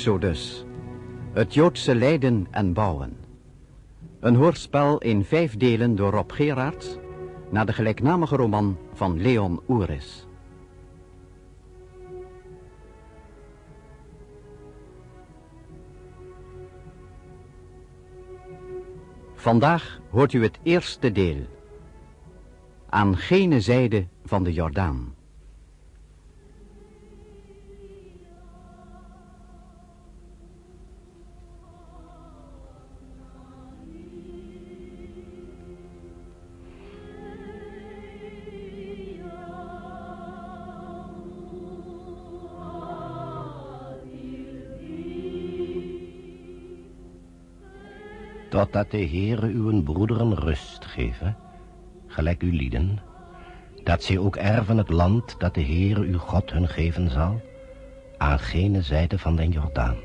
Exodus. Het Joodse lijden en bouwen. Een hoorspel in vijf delen door Rob Gerards... naar de gelijknamige roman van Leon Oeris. Vandaag hoort u het eerste deel. Aan gene zijde van de Jordaan. Totdat de Heere uw broederen rust geven, gelijk u lieden, dat zij ook erven het land dat de Heere uw God hun geven zal, aan gene zijde van den Jordaan.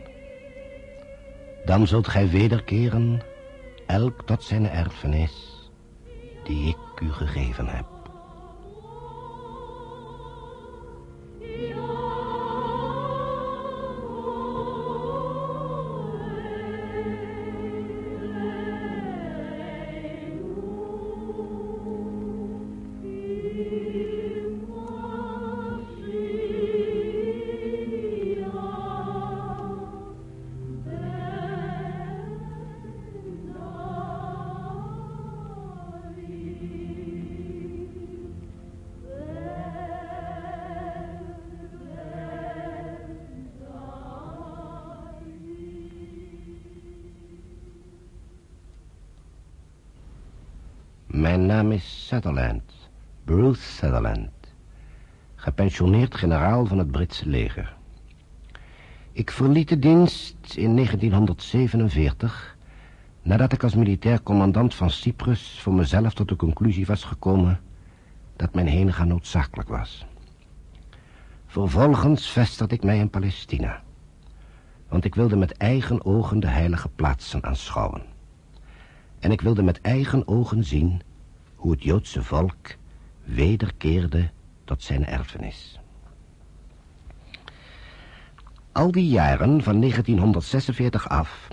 Dan zult gij wederkeren, elk tot zijn erfenis, die ik u gegeven heb. Mijn naam is Sutherland, Bruce Sutherland, gepensioneerd generaal van het Britse leger. Ik verliet de dienst in 1947, nadat ik als militair commandant van Cyprus voor mezelf tot de conclusie was gekomen dat mijn heengaan noodzakelijk was. Vervolgens vestigde ik mij in Palestina, want ik wilde met eigen ogen de heilige plaatsen aanschouwen. En ik wilde met eigen ogen zien hoe het Joodse volk wederkeerde tot zijn erfenis. Al die jaren van 1946 af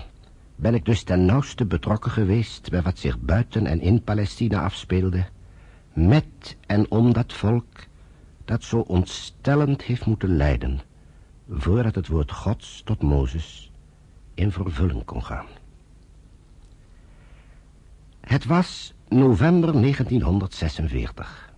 ben ik dus ten nauwste betrokken geweest bij wat zich buiten en in Palestina afspeelde, met en om dat volk dat zo ontstellend heeft moeten lijden, voordat het woord Gods tot Mozes in vervulling kon gaan. Het was november 1946.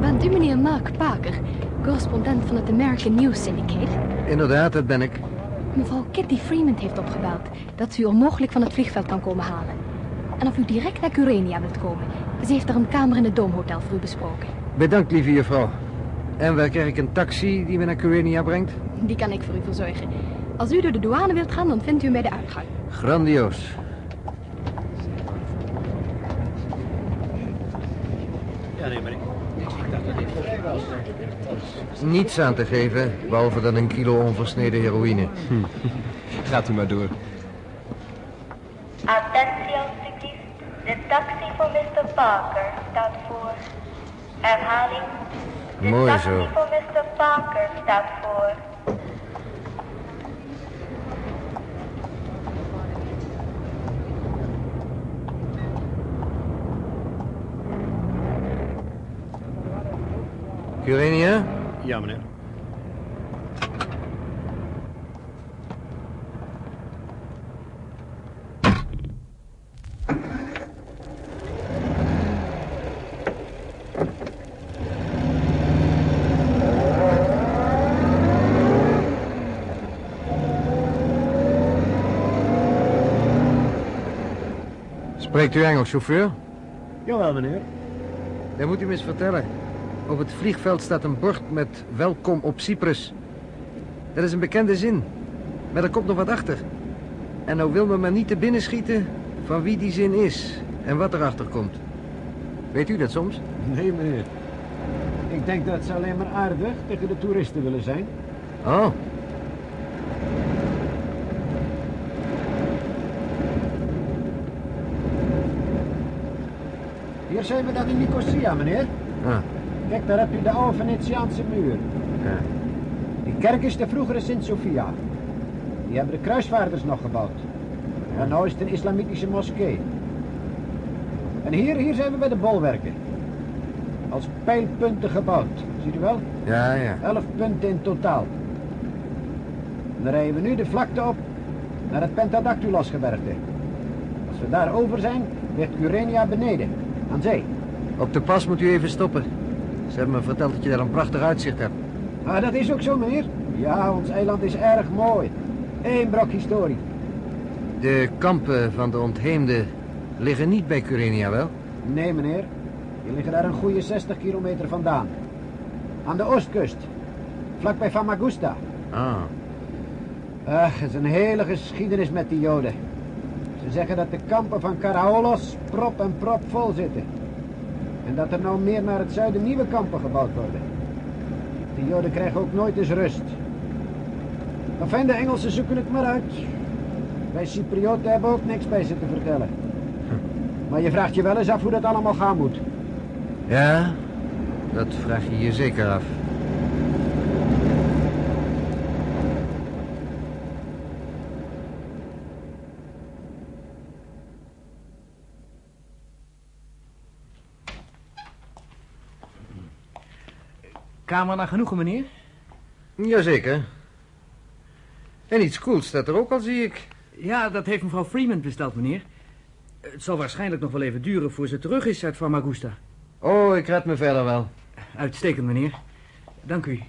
Bent u meneer Mark Parker, correspondent van het American News Syndicate? Inderdaad, dat ben ik. Mevrouw Kitty Freeman heeft opgebeld dat ze u onmogelijk van het vliegveld kan komen halen. En of u direct naar Curenia wilt komen. Ze heeft er een kamer in het Doomhotel voor u besproken. Bedankt, lieve juffrouw. En waar krijg ik een taxi die me naar Curenia brengt? Die kan ik voor u verzorgen. Als u door de douane wilt gaan, dan vindt u hem bij de uitgang. Grandioos. Niets aan te geven, behalve dan een kilo onversneden heroïne. Gaat u maar door. Attentie alstublieft. De taxi voor Mr. Parker staat voor. Herhaling. De Mooi taxi zo. voor Mr. Parker staat voor. Curenia? Ja, meneer. Spreekt u Engels, chauffeur? Jawel, meneer. Dan moet u me eens vertellen. Op het vliegveld staat een bord met welkom op Cyprus. Dat is een bekende zin. Maar er komt nog wat achter. En nou wil me maar niet te binnen schieten van wie die zin is en wat erachter komt. Weet u dat soms? Nee, meneer. Ik denk dat ze alleen maar aardig tegen de toeristen willen zijn. Oh, Hier zijn we dan in Nicosia, meneer. Kijk, daar heb je de oude Venetiaanse muur. ja. Die kerk is de vroegere Sint-Sofia. Die hebben de kruisvaarders nog gebouwd. En nu is het een islamitische moskee. En hier, hier zijn we bij de bolwerken. Als pijlpunten gebouwd. Ziet u wel? Ja, ja. Elf punten in totaal. En dan rijden we nu de vlakte op naar het Pentadactylos-gebergte. Als we daar over zijn, ligt Curenia beneden, aan zee. Op de pas moet u even stoppen. Ze hebben me verteld dat je daar een prachtig uitzicht hebt. Ah, dat is ook zo, meneer. Ja, ons eiland is erg mooi. Eén brok historie. De kampen van de ontheemden liggen niet bij Curenia, wel? Nee, meneer. Die liggen daar een goede 60 kilometer vandaan. Aan de oostkust. Vlakbij Famagusta. Ah, Ach, het is een hele geschiedenis met die joden. Ze zeggen dat de kampen van Caraolos prop en prop vol zitten. En dat er nou meer naar het zuiden nieuwe kampen gebouwd worden. De joden krijgen ook nooit eens rust. Enfin, de Engelsen zoeken het maar uit. Wij Cyprioten hebben ook niks bij ze te vertellen. Maar je vraagt je wel eens af hoe dat allemaal gaan moet. ja, dat vraag je je zeker af. Kamer naar genoegen, meneer? Jazeker. En iets cools staat er ook al, zie ik. Ja, dat heeft mevrouw Freeman besteld, meneer. Het zal waarschijnlijk nog wel even duren voor ze terug is uit Famagusta. Oh, ik red me verder wel. Uitstekend, meneer. Dank u.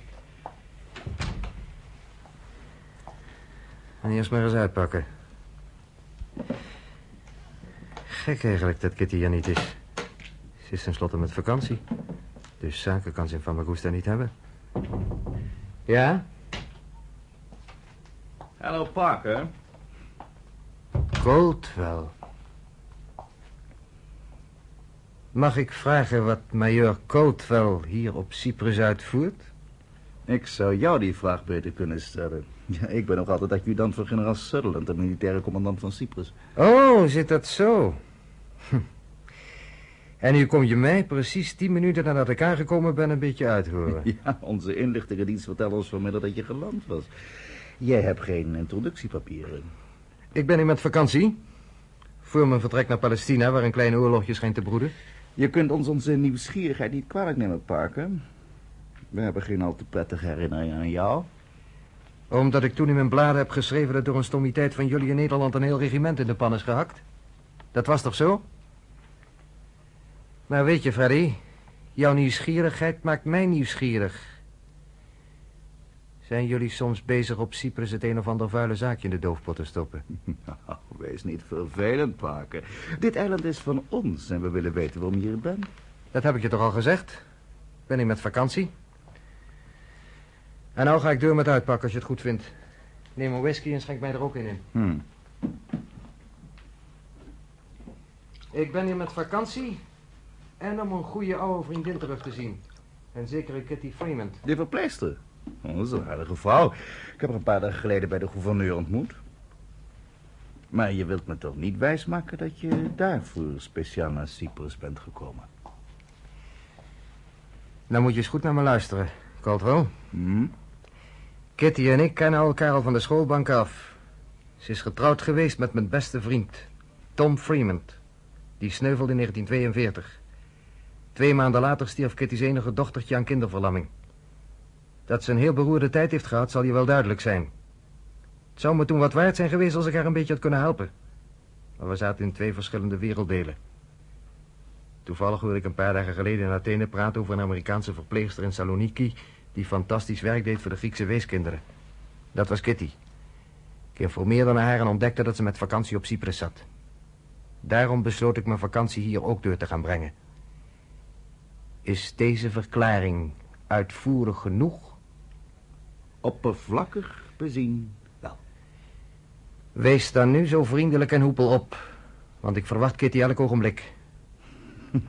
En eerst maar eens uitpakken. Gek eigenlijk dat Kitty er niet is. Ze is tenslotte met vakantie. Dus zaken kan ze in Famagusta niet hebben. Ja? Hallo Parker. Coldwell. Mag ik vragen wat major Coldwell hier op Cyprus uitvoert? Ik zou jou die vraag beter kunnen stellen. Ja, ik ben nog altijd adjudant van generaal Sutherland, de militaire commandant van Cyprus. Oh, zit dat zo? En nu kom je mij precies tien minuten nadat ik aangekomen ben een beetje uithoren. Ja, onze inlichtingendienst vertelde ons vanmiddag dat je geland was. Jij hebt geen introductiepapieren. Ik ben hier met vakantie. Voor mijn vertrek naar Palestina, waar een klein oorlogje schijnt te broeden. Je kunt ons onze nieuwsgierigheid niet kwalijk nemen, Parker. We hebben geen al te prettige herinneringen aan jou. Omdat ik toen in mijn bladen heb geschreven dat door een stommiteit van jullie in Nederland een heel regiment in de pan is gehakt. Dat was toch zo? Maar weet je, Freddy, jouw nieuwsgierigheid maakt mij nieuwsgierig. Zijn jullie soms bezig op Cyprus het een of ander vuile zaakje in de doofpot te stoppen? Nou, wees niet vervelend, Parker. Dit eiland is van ons en we willen weten waarom je hier bent. Dat heb ik je toch al gezegd? Ik ben hier met vakantie. En nou ga ik deur met uitpakken als je het goed vindt. Neem een whisky en schenk mij er ook in in. Hm. Ik ben hier met vakantie en om een goede oude vriendin terug te zien. En zekere Kitty Freeman. Die verpleester. Oh, dat is een aardige vrouw. Ik heb haar een paar dagen geleden bij de gouverneur ontmoet. Maar je wilt me toch niet wijsmaken dat je daarvoor speciaal naar Cyprus bent gekomen? Nou moet je eens goed naar me luisteren, Caldwell. Hm? Kitty en ik kennen elkaar al van de schoolbank af. Ze is getrouwd geweest met mijn beste vriend, Tom Freeman. Die sneuvelde in 1942. Twee maanden later stierf Kitty's enige dochtertje aan kinderverlamming. Dat ze een heel beroerde tijd heeft gehad, zal je wel duidelijk zijn. Het zou me toen wat waard zijn geweest als ik haar een beetje had kunnen helpen. Maar we zaten in twee verschillende werelddelen. Toevallig hoorde ik een paar dagen geleden in Athene praten over een Amerikaanse verpleegster in Saloniki... die fantastisch werk deed voor de Griekse weeskinderen. Dat was Kitty. Ik informeerde naar haar en ontdekte dat ze met vakantie op Cyprus zat. Daarom besloot ik mijn vakantie hier ook door te gaan brengen. Is deze verklaring uitvoerig genoeg? Oppervlakkig bezien wel. Wees dan nu zo vriendelijk en hoepel op. Want ik verwacht Kitty elk ogenblik.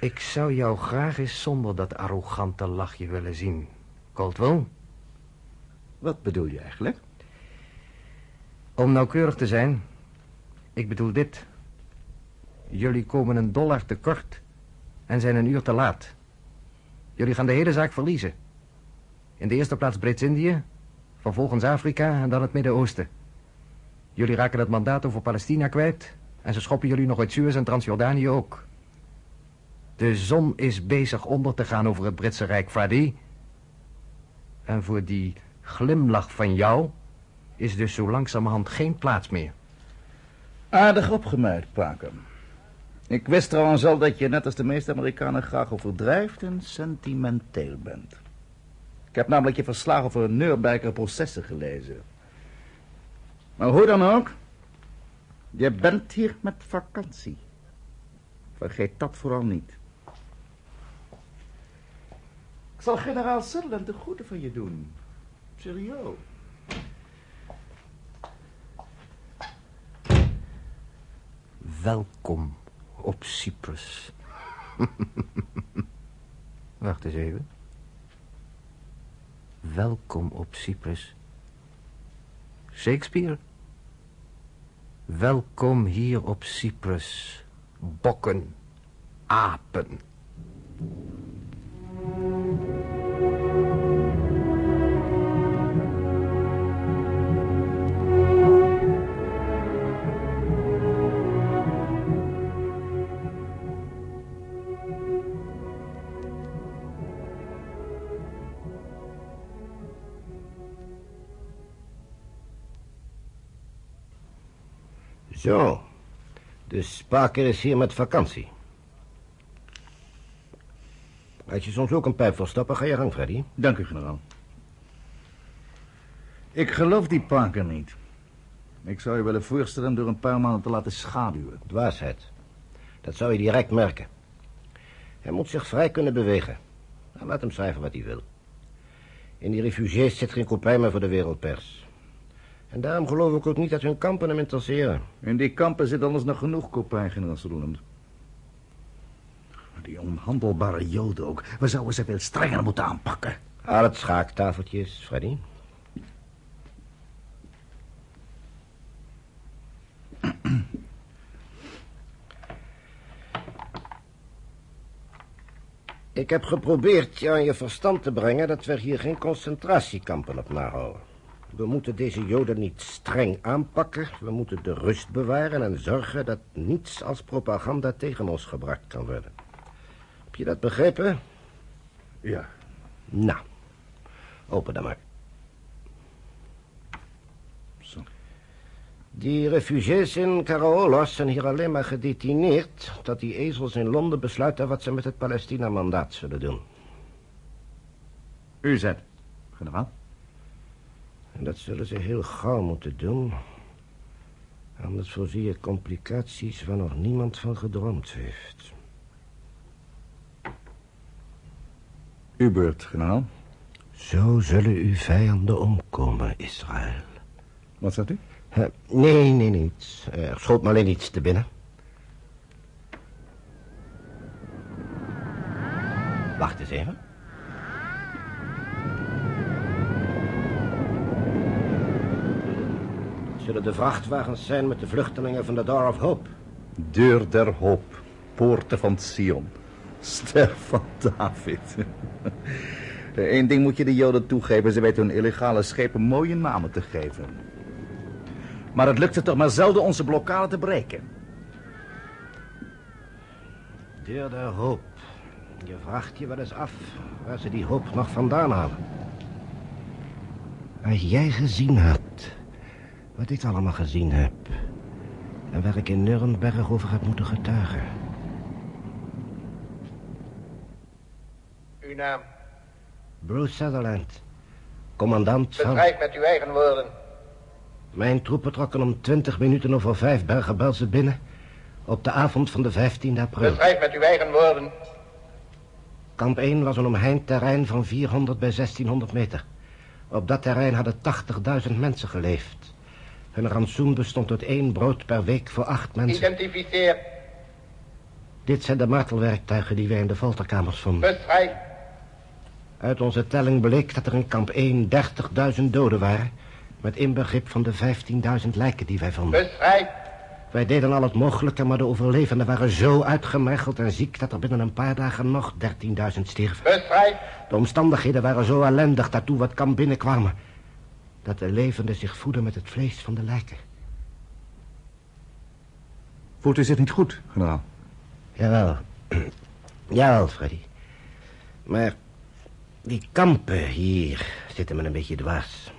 ik zou jou graag eens zonder dat arrogante lachje willen zien. Caldwell? Wat bedoel je eigenlijk? Om nauwkeurig te zijn, ik bedoel dit. Jullie komen een dollar tekort en zijn een uur te laat. Jullie gaan de hele zaak verliezen. In de eerste plaats Brits-Indië, vervolgens Afrika en dan het Midden-Oosten. Jullie raken het mandaat over Palestina kwijt en ze schoppen jullie nog uit Suez en Transjordanië ook. De zon is bezig onder te gaan over het Britse Rijk, Freddy. En voor die glimlach van jou is dus zo langzamerhand geen plaats meer. Aardig opgemerkt, Parker. Ik wist trouwens al dat je net als de meeste Amerikanen graag overdrijft en sentimenteel bent. Ik heb namelijk je verslag over Nürnberger processen gelezen. Maar hoe dan ook, je bent hier met vakantie. Vergeet dat vooral niet. Ik zal generaal Sutherland de groeten van je doen. Serieus. Welkom op Cyprus. Wacht eens even. Welkom op Cyprus. Shakespeare? Welkom hier op Cyprus. Bokken. Apen. Dus Spaker is hier met vakantie. Als je soms ook een pijp wil stappen, ga je gang, Freddy. Dank u, generaal. Ik geloof die Parker niet. Ik zou je willen voorstellen door een paar maanden te laten schaduwen. Dwaasheid. Dat zou je direct merken. Hij moet zich vrij kunnen bewegen. Nou, laat hem schrijven wat hij wil. In die refugiés zit geen kopij meer voor de wereldpers. En daarom geloof ik ook niet dat hun kampen hem interesseren. In die kampen zit anders nog genoeg kopij, generaal Sutherland. Die onhandelbare joden ook. We zouden ze veel strenger moeten aanpakken. Haal het schaaktafeltje Freddy. Ik heb geprobeerd je aan je verstand te brengen dat we hier geen concentratiekampen op nahouden. We moeten deze joden niet streng aanpakken. We moeten de rust bewaren en zorgen dat niets als propaganda tegen ons gebruikt kan worden. Heb je dat begrepen? Ja. Nou, open dan maar. Zo. Die refugiés in Karaolos zijn hier alleen maar gedetineerd... dat die ezels in Londen besluiten wat ze met het Palestina-mandaat zullen doen. U zet, generaal. En dat zullen ze heel gauw moeten doen. Anders voorzie je complicaties waar nog niemand van gedroomd heeft. Uw beurt, generaal. Zo zullen uw vijanden omkomen, Israël. Wat zegt u? Eh, nee, nee, niets. Er schoot me alleen iets te binnen. Wacht eens even. Zullen de vrachtwagens zijn met de vluchtelingen van de Door of Hope? Deur der hoop. Poorten van Sion. Ster van David. Eén ding moet je de Joden toegeven. Ze weten hun illegale schepen mooie namen te geven. Maar het lukt ze toch maar zelden onze blokkade te breken. Deur der hoop. Je vraagt je wel eens af waar ze die hoop nog vandaan halen. Als jij gezien had wat ik allemaal gezien heb... en waar ik in Nuremberg over heb moeten getuigen... Uw naam? Bruce Sutherland, commandant van... Beschrijf met uw eigen woorden. Mijn troepen trokken om twintig minuten over vijf Bergen-Belsen binnen... op de avond van de 15 april. Beschrijf met uw eigen woorden. Kamp 1 was een omheind terrein van 400 bij 1600 meter. Op dat terrein hadden 80.000 mensen geleefd. Hun rantsoen bestond uit één brood per week voor acht mensen. Identificeer. Dit zijn de martelwerktuigen die wij in de folterkamers vonden. Bestrijd. Uit onze telling bleek dat er in kamp 1 30.000 doden waren... met inbegrip van de 15.000 lijken die wij vonden. Bestrijd. Wij deden al het mogelijke, maar de overlevenden waren zo uitgemergeld en ziek... dat er binnen een paar dagen nog 13.000 stierven. Bestrijd. De omstandigheden waren zo ellendig dat toen wat kamp binnenkwamen... dat de levenden zich voeden met het vlees van de lijken. Voelt u zich niet goed, generaal? Jawel. Jawel, Freddy. Maar die kampen hier zitten me een beetje dwars.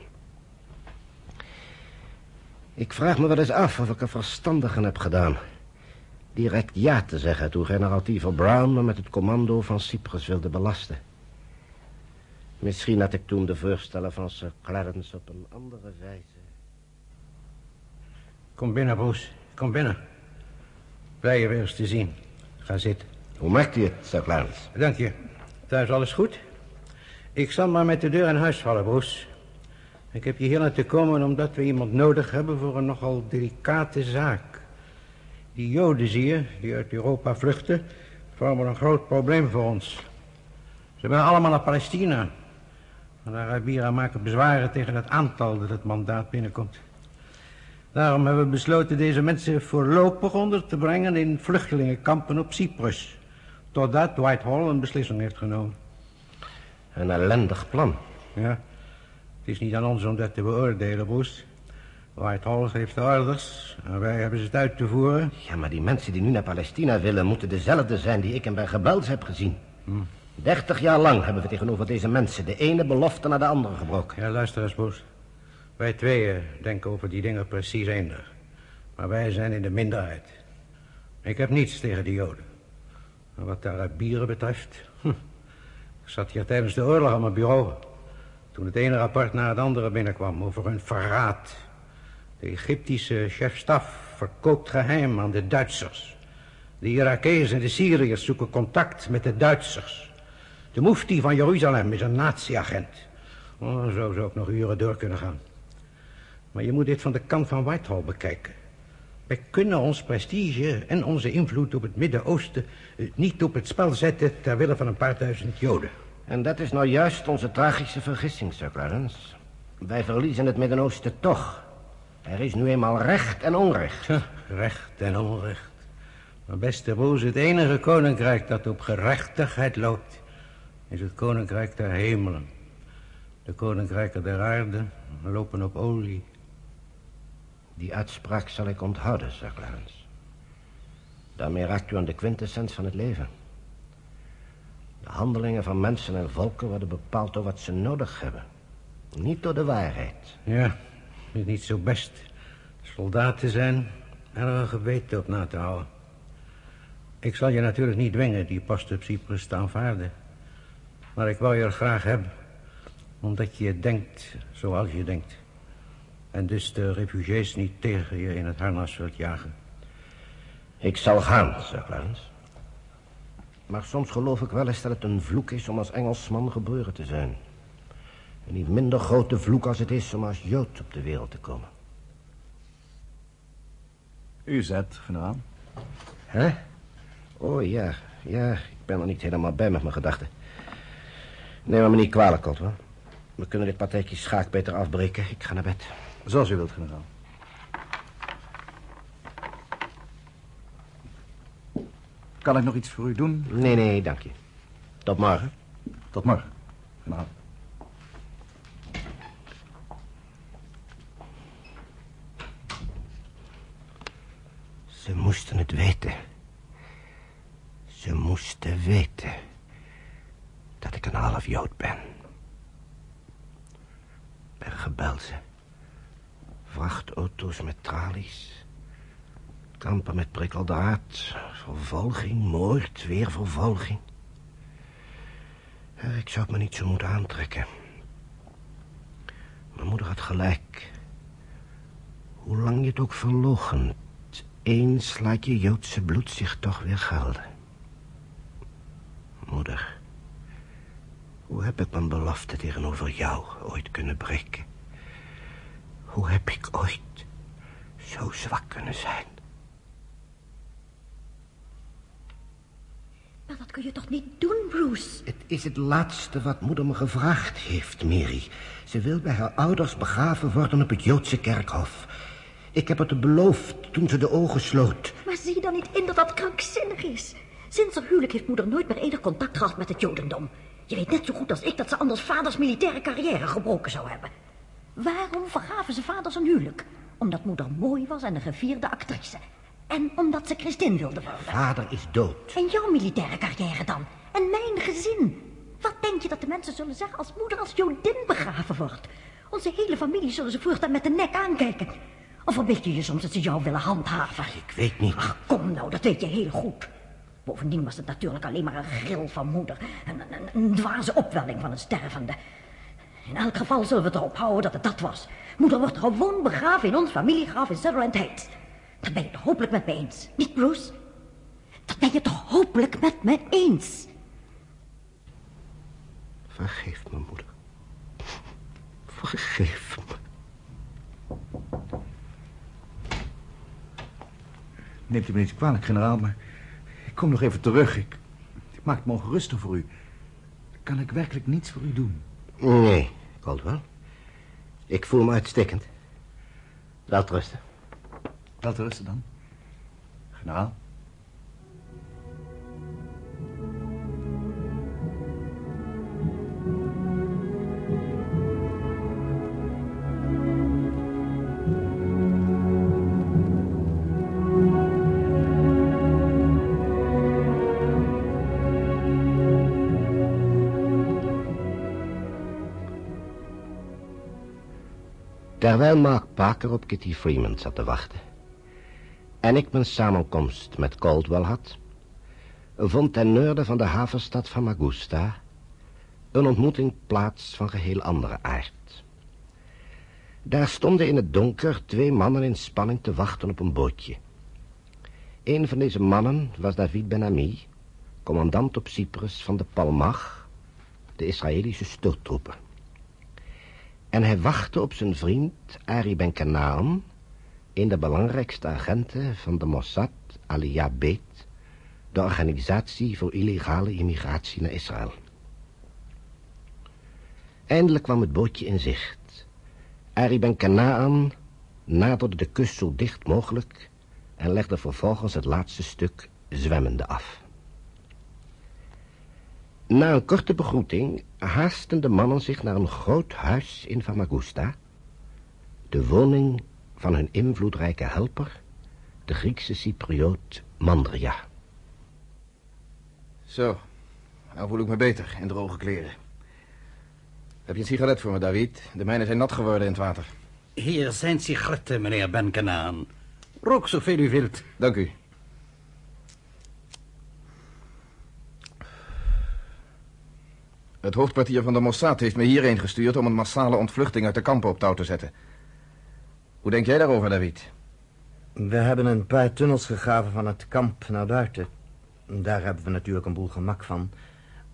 Ik vraag me wel eens af of ik een verstandigen heb gedaan. Direct ja te zeggen toen generaal Brown me met het commando van Cyprus wilde belasten. Misschien had ik toen de voorstellen van Sir Clarence op een andere wijze... Kom binnen, Bruce. Kom binnen. Blij je weer eens te zien. Ga zitten. Hoe maakt u het, Sir Clarence? Dank je. Thuis alles goed? Ik zal maar met de deur in huis vallen, Bruce. Ik heb je hier laten komen omdat we iemand nodig hebben voor een nogal delicate zaak. Die Joden, zie je, die uit Europa vluchten, vormen een groot probleem voor ons. Ze willen allemaal naar Palestina. Maar de Arabieren maken bezwaren tegen het aantal dat het mandaat binnenkomt. Daarom hebben we besloten deze mensen voorlopig onder te brengen in vluchtelingenkampen op Cyprus. Totdat Whitehall een beslissing heeft genomen. Een ellendig plan. Ja, het is niet aan ons om dat te beoordelen, Bruce. Whitehall geeft de orders en wij hebben ze het uit te voeren. Ja, maar die mensen die nu naar Palestina willen... moeten dezelfde zijn die ik in Bergen-Belsen heb gezien. Dertig jaar lang hebben we tegenover deze mensen... de ene belofte naar de andere gebroken. Ja, luister eens, Bruce. Wij tweeën denken over die dingen precies eender. Maar wij zijn in de minderheid. Ik heb niets tegen de Joden. En wat de Arabieren betreft... Hm, ik zat hier tijdens de oorlog aan mijn bureau. Toen het ene rapport na het andere binnenkwam over hun verraad. De Egyptische chef-staf verkoopt geheim aan de Duitsers. De Irakezen en de Syriërs zoeken contact met de Duitsers. De mufti van Jeruzalem is een nazi-agent. Oh, zo zou ik nog uren door kunnen gaan. Maar je moet dit van de kant van Whitehall bekijken. Wij kunnen ons prestige en onze invloed op het Midden-Oosten... eh, niet op het spel zetten ter wille van een paar duizend Joden. En dat is nou juist onze tragische vergissing, Sir Clarence. Wij verliezen het Midden-Oosten toch. Er is nu eenmaal recht en onrecht. Recht en onrecht. Maar beste broers, het enige koninkrijk dat op gerechtigheid loopt... is het koninkrijk der hemelen. De koninkrijken der aarde lopen op olie. Die uitspraak zal ik onthouden, Sir Clarence. Daarmee raakt u aan de quintessens van het leven. De handelingen van mensen en volken worden bepaald door wat ze nodig hebben. Niet door de waarheid. Ja, het is niet zo best soldaat te zijn en er een geweten op na te houden. Ik zal je natuurlijk niet dwingen die post op Cyprus te aanvaarden. Maar ik wou je er graag hebben. Omdat je denkt zoals je denkt. En dus de refugees niet tegen je in het harnas wilt jagen. Ik zal gaan, Sir Clarence. Maar soms geloof ik wel eens dat het een vloek is om als Engelsman geboren te zijn. Een niet minder grote vloek als het is om als Jood op de wereld te komen. U zet, generaal. Hè? Oh ja, ja, ik ben er niet helemaal bij met mijn gedachten. Neem me niet kwalijk, hoor. We kunnen dit partijtje schaak beter afbreken. Ik ga naar bed. Zoals u wilt, generaal. Kan ik nog iets voor u doen? Nee, nee, dank je. Tot morgen. Tot morgen, generaal. Ze moesten het weten. Ze moesten weten dat ik een half Jood ben. Bergen-Belsen. Vrachtauto's met tralies. Kampen met prikkeldraad. Vervolging, moord, weer vervolging. Ik zou het me niet zo moeten aantrekken. Mijn moeder had gelijk. Hoe lang je het ook verloochent... eens laat je Joodse bloed zich toch weer gelden. Moeder, hoe heb ik mijn belofte tegenover jou ooit kunnen breken? Hoe heb ik ooit zo zwak kunnen zijn? Maar dat kun je toch niet doen, Bruce? Het is het laatste wat moeder me gevraagd heeft, Mary. Ze wil bij haar ouders begraven worden op het Joodse kerkhof. Ik heb het beloofd toen ze de ogen sloot. Maar zie je dan niet in dat dat krankzinnig is? Sinds haar huwelijk heeft moeder nooit meer enig contact gehad met het Jodendom. Je weet net zo goed als ik dat ze anders vaders militaire carrière gebroken zou hebben. Waarom vergaven ze vaders een huwelijk? Omdat moeder mooi was en een gevierde actrice. En omdat ze Christin wilde worden. Vader is dood. En jouw militaire carrière dan? En mijn gezin? Wat denk je dat de mensen zullen zeggen als moeder als Jodin begraven wordt? Onze hele familie zullen ze voortaan met de nek aankijken. Of verbeeld je je soms dat ze jou willen handhaven? Ik weet niet. Ach, kom nou, dat weet je heel goed. Bovendien was het natuurlijk alleen maar een gril van moeder. Een, een, een dwaze opwelling van een stervende. In elk geval zullen we het erop houden dat het dat was. Moeder wordt gewoon begraven in ons familiegraf in Sutherland Heights. Dat ben je toch hopelijk met me eens, niet Bruce? Dat ben je toch hopelijk met me eens? Vergeef me, moeder. Vergeef me. Neemt u me niet kwalijk, generaal, maar kom nog even terug. Ik, ik maak me ongerustig voor u. Kan ik werkelijk niets voor u doen? Nee, Caldwell. Ik voel me uitstekend. Wel rusten. Wel rusten dan. Generaal. Terwijl Mark Parker op Kitty Freeman zat te wachten... en ik mijn samenkomst met Caldwell had... vond ten noorden van de havenstad van Magusta... een ontmoeting plaats van geheel andere aard. Daar stonden in het donker twee mannen in spanning te wachten op een bootje. Een van deze mannen was David Ben-Ami... commandant op Cyprus van de Palmach... de Israëlische stoottroepen en hij wachtte op zijn vriend Ari Ben Kanaan... een de belangrijkste agenten van de Mossad Aliyah Beit... de organisatie voor illegale immigratie naar Israël. Eindelijk kwam het bootje in zicht. Ari Ben Kanaan naderde de kust zo dicht mogelijk... en legde vervolgens het laatste stuk zwemmende af. Na een korte begroeting haasten de mannen zich naar een groot huis in Famagusta, de woning van hun invloedrijke helper, de Griekse Cypriot Mandria. Zo, nou voel ik me beter in droge kleren. Heb je een sigaret voor me, David? De mijne zijn nat geworden in het water. Hier zijn sigaretten, meneer Benkenaan. Rook zoveel u wilt. Dank u. Het hoofdkwartier van de Mossad heeft me hierheen gestuurd... om een massale ontvluchting uit de kampen op touw te zetten. Hoe denk jij daarover, David? We hebben een paar tunnels gegraven van het kamp naar buiten. Daar hebben we natuurlijk een boel gemak van.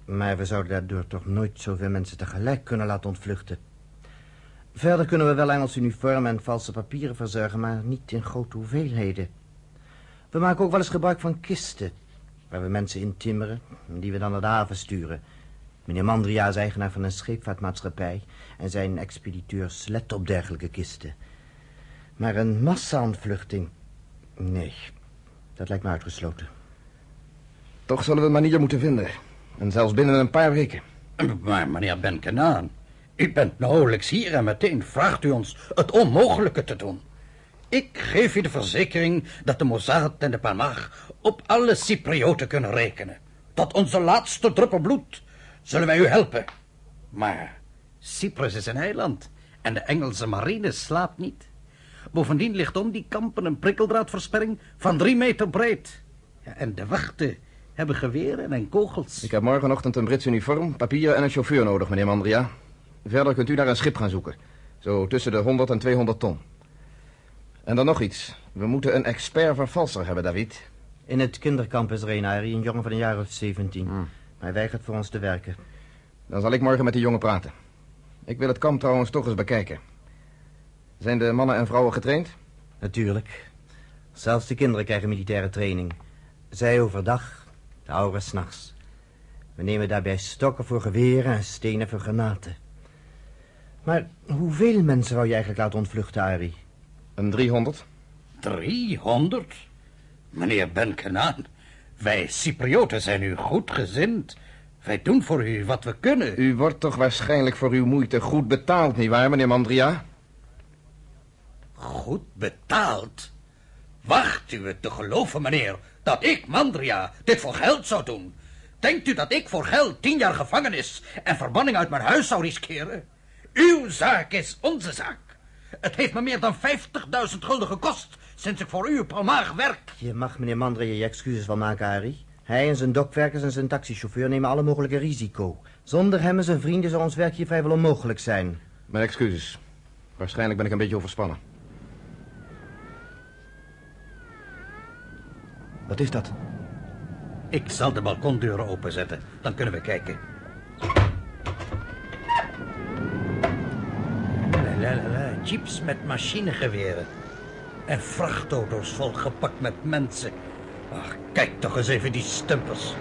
Maar we zouden daardoor toch nooit zoveel mensen tegelijk kunnen laten ontvluchten. Verder kunnen we wel Engels uniformen en valse papieren verzorgen... maar niet in grote hoeveelheden. We maken ook wel eens gebruik van kisten... waar we mensen in timmeren... die we dan naar de haven sturen... Meneer Mandria is eigenaar van een scheepvaartmaatschappij... en zijn expediteurs letten op dergelijke kisten. Maar een massa-ontvluchting... Nee, dat lijkt me uitgesloten. Toch zullen we een manier moeten vinden. En zelfs binnen een paar weken. Maar meneer Benkenaan, u bent nauwelijks hier en meteen vraagt u ons het onmogelijke te doen. Ik geef u de verzekering dat de Mossad en de Palmach op alle Cyprioten kunnen rekenen. Tot onze laatste druppel bloed zullen wij u helpen. Maar Cyprus is een eiland en de Engelse marine slaapt niet. Bovendien ligt om die kampen een prikkeldraadversperring van drie meter breed. Ja, en de wachten hebben geweren en kogels. Ik heb morgenochtend een Brits uniform, papieren en een chauffeur nodig, meneer Mandria. Verder kunt u naar een schip gaan zoeken. Zo tussen de 100 en 200 ton. En dan nog iets. We moeten een expert vervalser hebben, David. In het kinderkamp is er een, een jongen van een jaar of 17. Hij weigert voor ons te werken. Dan zal ik morgen met die jongen praten. Ik wil het kamp trouwens toch eens bekijken. Zijn de mannen en vrouwen getraind? Natuurlijk. Zelfs de kinderen krijgen militaire training. Zij overdag, de ouderen s'nachts. We nemen daarbij stokken voor geweren en stenen voor granaten. Maar hoeveel mensen zou je eigenlijk laten ontvluchten, Ari? Een 300. 300? Meneer Ben-Kanaan, wij Cyprioten zijn u goed gezind. Wij doen voor u wat we kunnen. U wordt toch waarschijnlijk voor uw moeite goed betaald, nietwaar, meneer Mandria? Goed betaald? Wacht u het te geloven, meneer, dat ik, Mandria, dit voor geld zou doen? Denkt u dat ik voor geld tien jaar gevangenis en verbanning uit mijn huis zou riskeren? Uw zaak is onze zaak. Het heeft me meer dan 50.000 gulden gekost sinds ik voor u op Palmaag werk. Je mag meneer Mandria je excuses wel maken, Ari. Hij en zijn dokwerkers en zijn taxichauffeur nemen alle mogelijke risico. Zonder hem en zijn vrienden zou ons werk hier vrijwel onmogelijk zijn. Mijn excuses. Waarschijnlijk ben ik een beetje overspannen. Wat is dat? Ik zal de balkondeuren openzetten. Dan kunnen we kijken. La, la, la, la. Jeeps met machinegeweren. En vrachtauto's volgepakt met mensen. Ach, kijk toch eens even die stempels.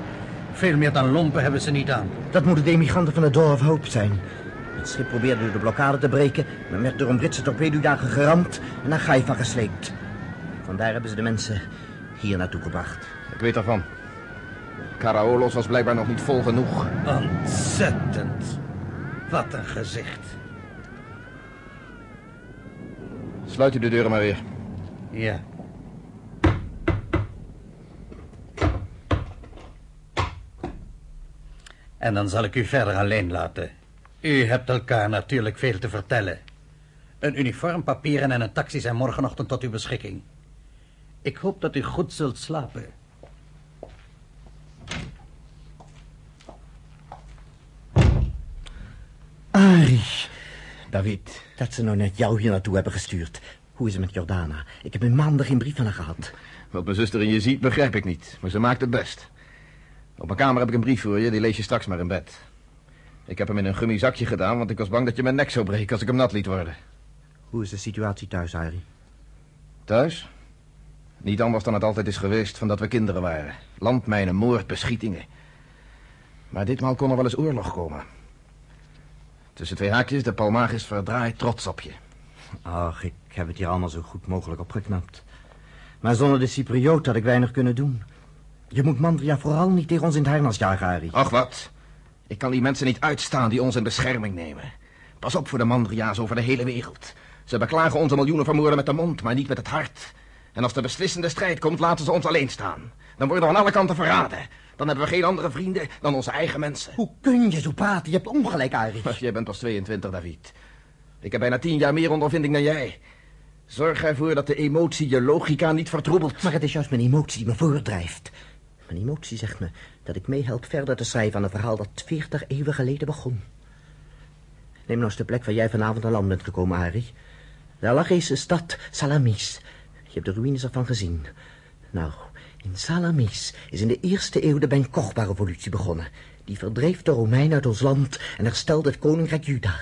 Veel meer dan lompen hebben ze niet aan. Dat moeten de emigranten van Door of Hope zijn. Het schip probeerde door de blokkade te breken... maar werd door een Britse torpedojager geramd en naar Gaifa gesleept. Vandaar hebben ze de mensen hier naartoe gebracht. Ik weet ervan. Karaolos was blijkbaar nog niet vol genoeg. Ontzettend. Wat een gezicht. Sluit u de deuren maar weer. Ja. En dan zal ik u verder alleen laten. U hebt elkaar natuurlijk veel te vertellen. Een uniform, papieren en een taxi zijn morgenochtend tot uw beschikking. Ik hoop dat u goed zult slapen. Ari. David. Dat ze nou net jou hier naartoe hebben gestuurd. Hoe is het met Jordana? Ik heb in maanden geen brief van haar gehad. Wat mijn zuster in je ziet, begrijp ik niet. Maar ze maakt het best. Op mijn kamer heb ik een brief voor je, die lees je straks maar in bed. Ik heb hem in een gummi zakje gedaan, want ik was bang dat je mijn nek zou breken als ik hem nat liet worden. Hoe is de situatie thuis, Ari? Thuis? Niet anders dan het altijd is geweest van dat we kinderen waren. Landmijnen, moord, beschietingen. Maar ditmaal kon er wel eens oorlog komen. Tussen twee haakjes, de Palmag is verdraaid trots op je. Ach, ik heb het hier allemaal zo goed mogelijk opgeknapt. Maar zonder de Cypriot had ik weinig kunnen doen. Je moet Mandria vooral niet tegen ons in het harnas jagen, Ari. Ach, wat? Ik kan die mensen niet uitstaan die ons in bescherming nemen. Pas op voor de Mandria's over de hele wereld. Ze beklagen onze miljoenen vermoorden met de mond, maar niet met het hart. En als de beslissende strijd komt, laten ze ons alleen staan. Dan worden we aan alle kanten verraden. Dan hebben we geen andere vrienden dan onze eigen mensen. Hoe kun je zo praten? Je hebt ongelijk, Ari. Jij bent pas 22, David. Ik heb bijna tien jaar meer ondervinding dan jij. Zorg ervoor dat de emotie je logica niet vertroebelt. Maar het is juist mijn emotie die me voordrijft. Mijn emotie zegt me dat ik meehelp verder te schrijven aan een verhaal dat veertig eeuwen geleden begon. Neem nou eens de plek waar jij vanavond aan land bent gekomen, eens de stad Salamis. Je hebt de ruïnes ervan gezien. Nou, in Salamis is in de eerste eeuw de Ben Kochba-revolutie begonnen. Die verdreef de Romeinen uit ons land en herstelde het koninkrijk Juda.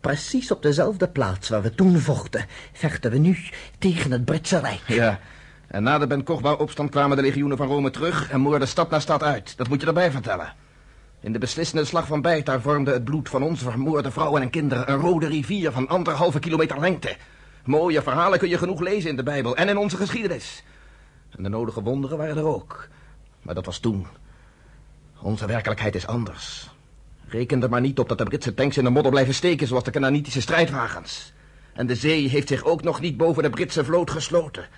Precies op dezelfde plaats waar we toen vochten, vechten we nu tegen het Britse Rijk. Ja, en na de Ben Kochba-opstand kwamen de legioenen van Rome terug en moorden stad na stad uit. Dat moet je erbij vertellen. In de beslissende slag van Beitar vormde het bloed van onze vermoorde vrouwen en kinderen een rode rivier van anderhalve kilometer lengte. Mooie verhalen kun je genoeg lezen in de Bijbel en in onze geschiedenis. En de nodige wonderen waren er ook. Maar dat was toen. Onze werkelijkheid is anders. Reken er maar niet op dat de Britse tanks in de modder blijven steken zoals de Cananitische strijdwagens. En de zee heeft zich ook nog niet boven de Britse vloot gesloten.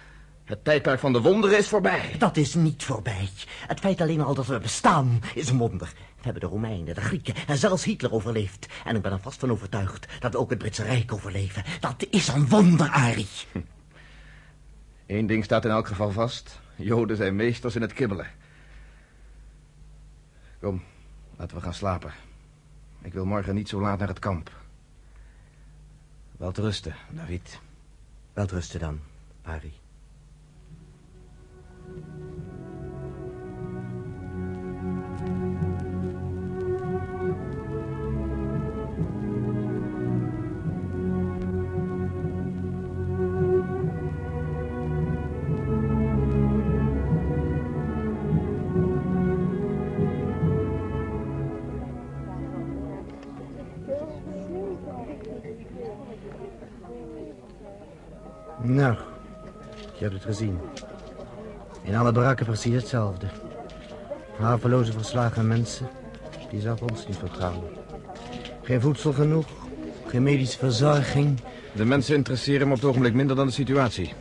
Het tijdperk van de wonderen is voorbij. Dat is niet voorbij. Het feit alleen al dat we bestaan is een wonder. We hebben de Romeinen, de Grieken en zelfs Hitler overleefd. En ik ben er vast van overtuigd dat we ook het Britse Rijk overleven. Dat is een wonder, Arie. Eén ding staat in elk geval vast. Joden zijn meesters in het kibbelen. Kom, laten we gaan slapen. Ik wil morgen niet zo laat naar het kamp. Wel te rusten, David. Wel te rusten dan, Arie. Nou, je hebt het gezien. In alle barakken precies hetzelfde. Haveloze verslagen mensen die zelf ons niet vertrouwen. Geen voedsel genoeg, geen medische verzorging. De mensen interesseren me op het ogenblik minder dan de situatie.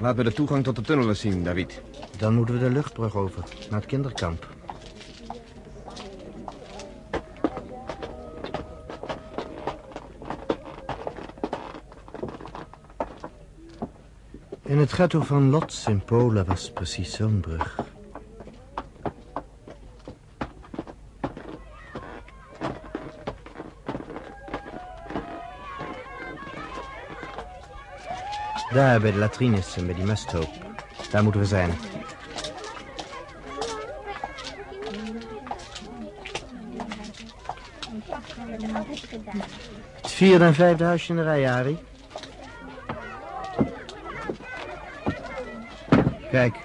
Laat me de toegang tot de tunnel eens zien, David. Dan moeten we de luchtbrug over, naar het kinderkamp. In het ghetto van Lodz in Polen was precies zo'n brug. Daar bij de latrines en bij die mesthoop. Daar moeten we zijn. Het vierde en vijfde huisje in de rij, Harry. Kijk.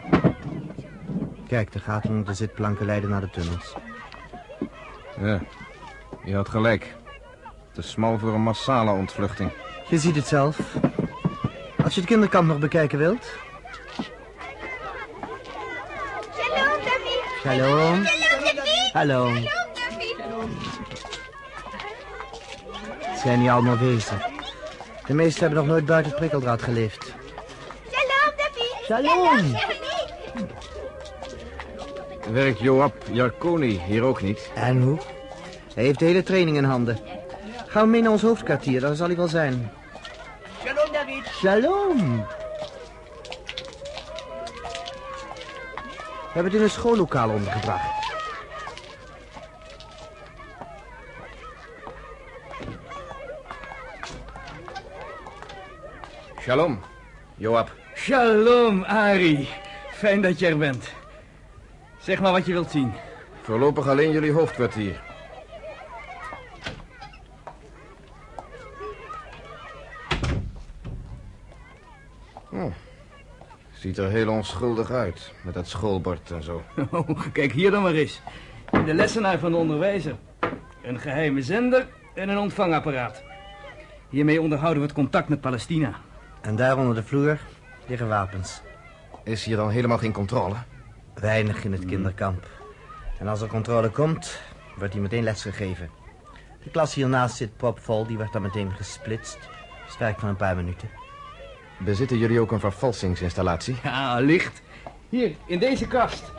Kijk, de gaten onder de zitplanken leiden naar de tunnels. Ja, je had gelijk. Te smal voor een massale ontvluchting. Je ziet het zelf. Als je het kinderkamp nog bekijken wilt. Shalom, David. Shalom. Shalom, David. Hallo. Het zijn niet allemaal wezen. De meesten hebben nog nooit buiten het prikkeldraad geleefd. Shalom. Werkt Joab Jarkoni hier ook niet? En hoe? Hij heeft de hele training in handen. Gaan we mee naar ons hoofdkwartier, daar zal hij wel zijn. Shalom, David. Shalom. We hebben het in een schoollokaal ondergebracht. Shalom, Joab. Shalom, Ari. Fijn dat je er bent. Zeg maar wat je wilt zien. Voorlopig alleen jullie hoofdkwartier. Hm. Ziet er heel onschuldig uit, met dat schoolbord en zo. Oh, kijk hier dan maar eens. In de lessenaar van de onderwijzer. Een geheime zender en een ontvangapparaat. Hiermee onderhouden we het contact met Palestina. En daar onder de vloer liggen wapens. Is hier dan helemaal geen controle? Weinig in het kinderkamp. En als er controle komt, wordt hier meteen les gegeven. De klas hiernaast zit propvol, die wordt dan meteen gesplitst. Is werk van een paar minuten. Bezitten jullie ook een vervalsingsinstallatie? Ja, licht. Hier, in deze kast.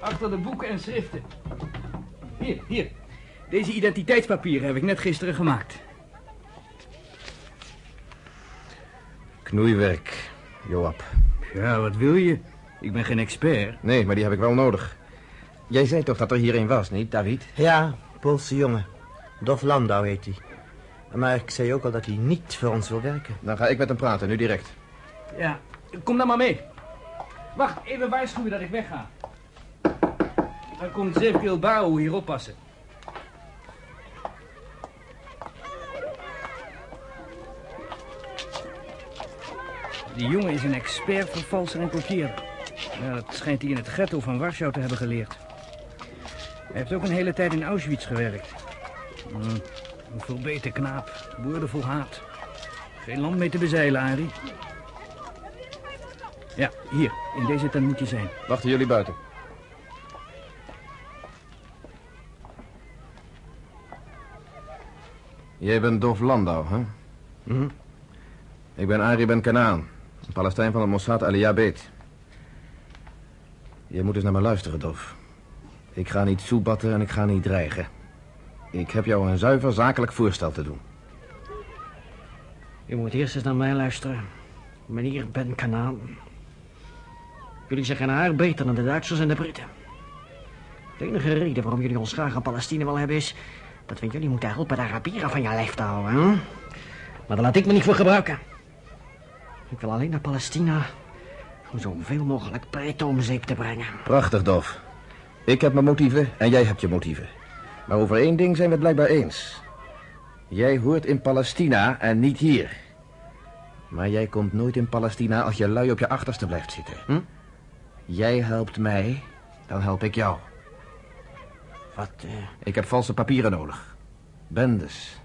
Achter de boeken en schriften. Hier, hier. Deze identiteitspapieren heb ik net gisteren gemaakt. Knoeiwerk, Joab. Ja, wat wil je? Ik ben geen expert. Nee, maar die heb ik wel nodig. Jij zei toch dat er hier een was, niet, David? Ja, Poolse jongen. Dolf Landau heet hij. Maar ik zei ook al dat hij niet voor ons wil werken. Dan ga ik met hem praten, nu direct. Ja, kom dan maar mee. Wacht, even waarschuwen dat ik wegga. Dan komt Zevkil Bauw hier oppassen. Die jongen is een expert vervalser en kopieerder. Ja, dat schijnt hij in het ghetto van Warschau te hebben geleerd. Hij heeft ook een hele tijd in Auschwitz gewerkt. Hm, een verbeten knaap, woorden haat. Geen land mee te bezeilen, Arie. Ja, hier, in deze tent moet je zijn. Wachten jullie buiten. Jij bent Dov Landau, hè? Mhm. Ik ben Ari Ben Kanaan, een Palestijn van de Mossad Aliyah Beet. Je moet eens naar me luisteren, Dov. Ik ga niet soebatten en ik ga niet dreigen. Ik heb jou een zuiver zakelijk voorstel te doen. U moet eerst eens naar mij luisteren. Meneer Ben Kanaan. Jullie zijn geen haar beter dan de Duitsers en de Britten. De enige reden waarom jullie ons graag aan Palestina willen hebben is... dat we jullie moeten helpen de Arabieren van je lijf te houden. Hè? Maar daar laat ik me niet voor gebruiken. Ik wil alleen naar Palestina... om zoveel mogelijk Britten om zeep te brengen. Prachtig, Dov. Ik heb mijn motieven en jij hebt je motieven. Maar over één ding zijn we het blijkbaar eens. Jij hoort in Palestina en niet hier. Maar jij komt nooit in Palestina als je lui op je achterste blijft zitten. Hm? Jij helpt mij, dan help ik jou. Wat, eh... Ik heb valse papieren nodig. Bendes.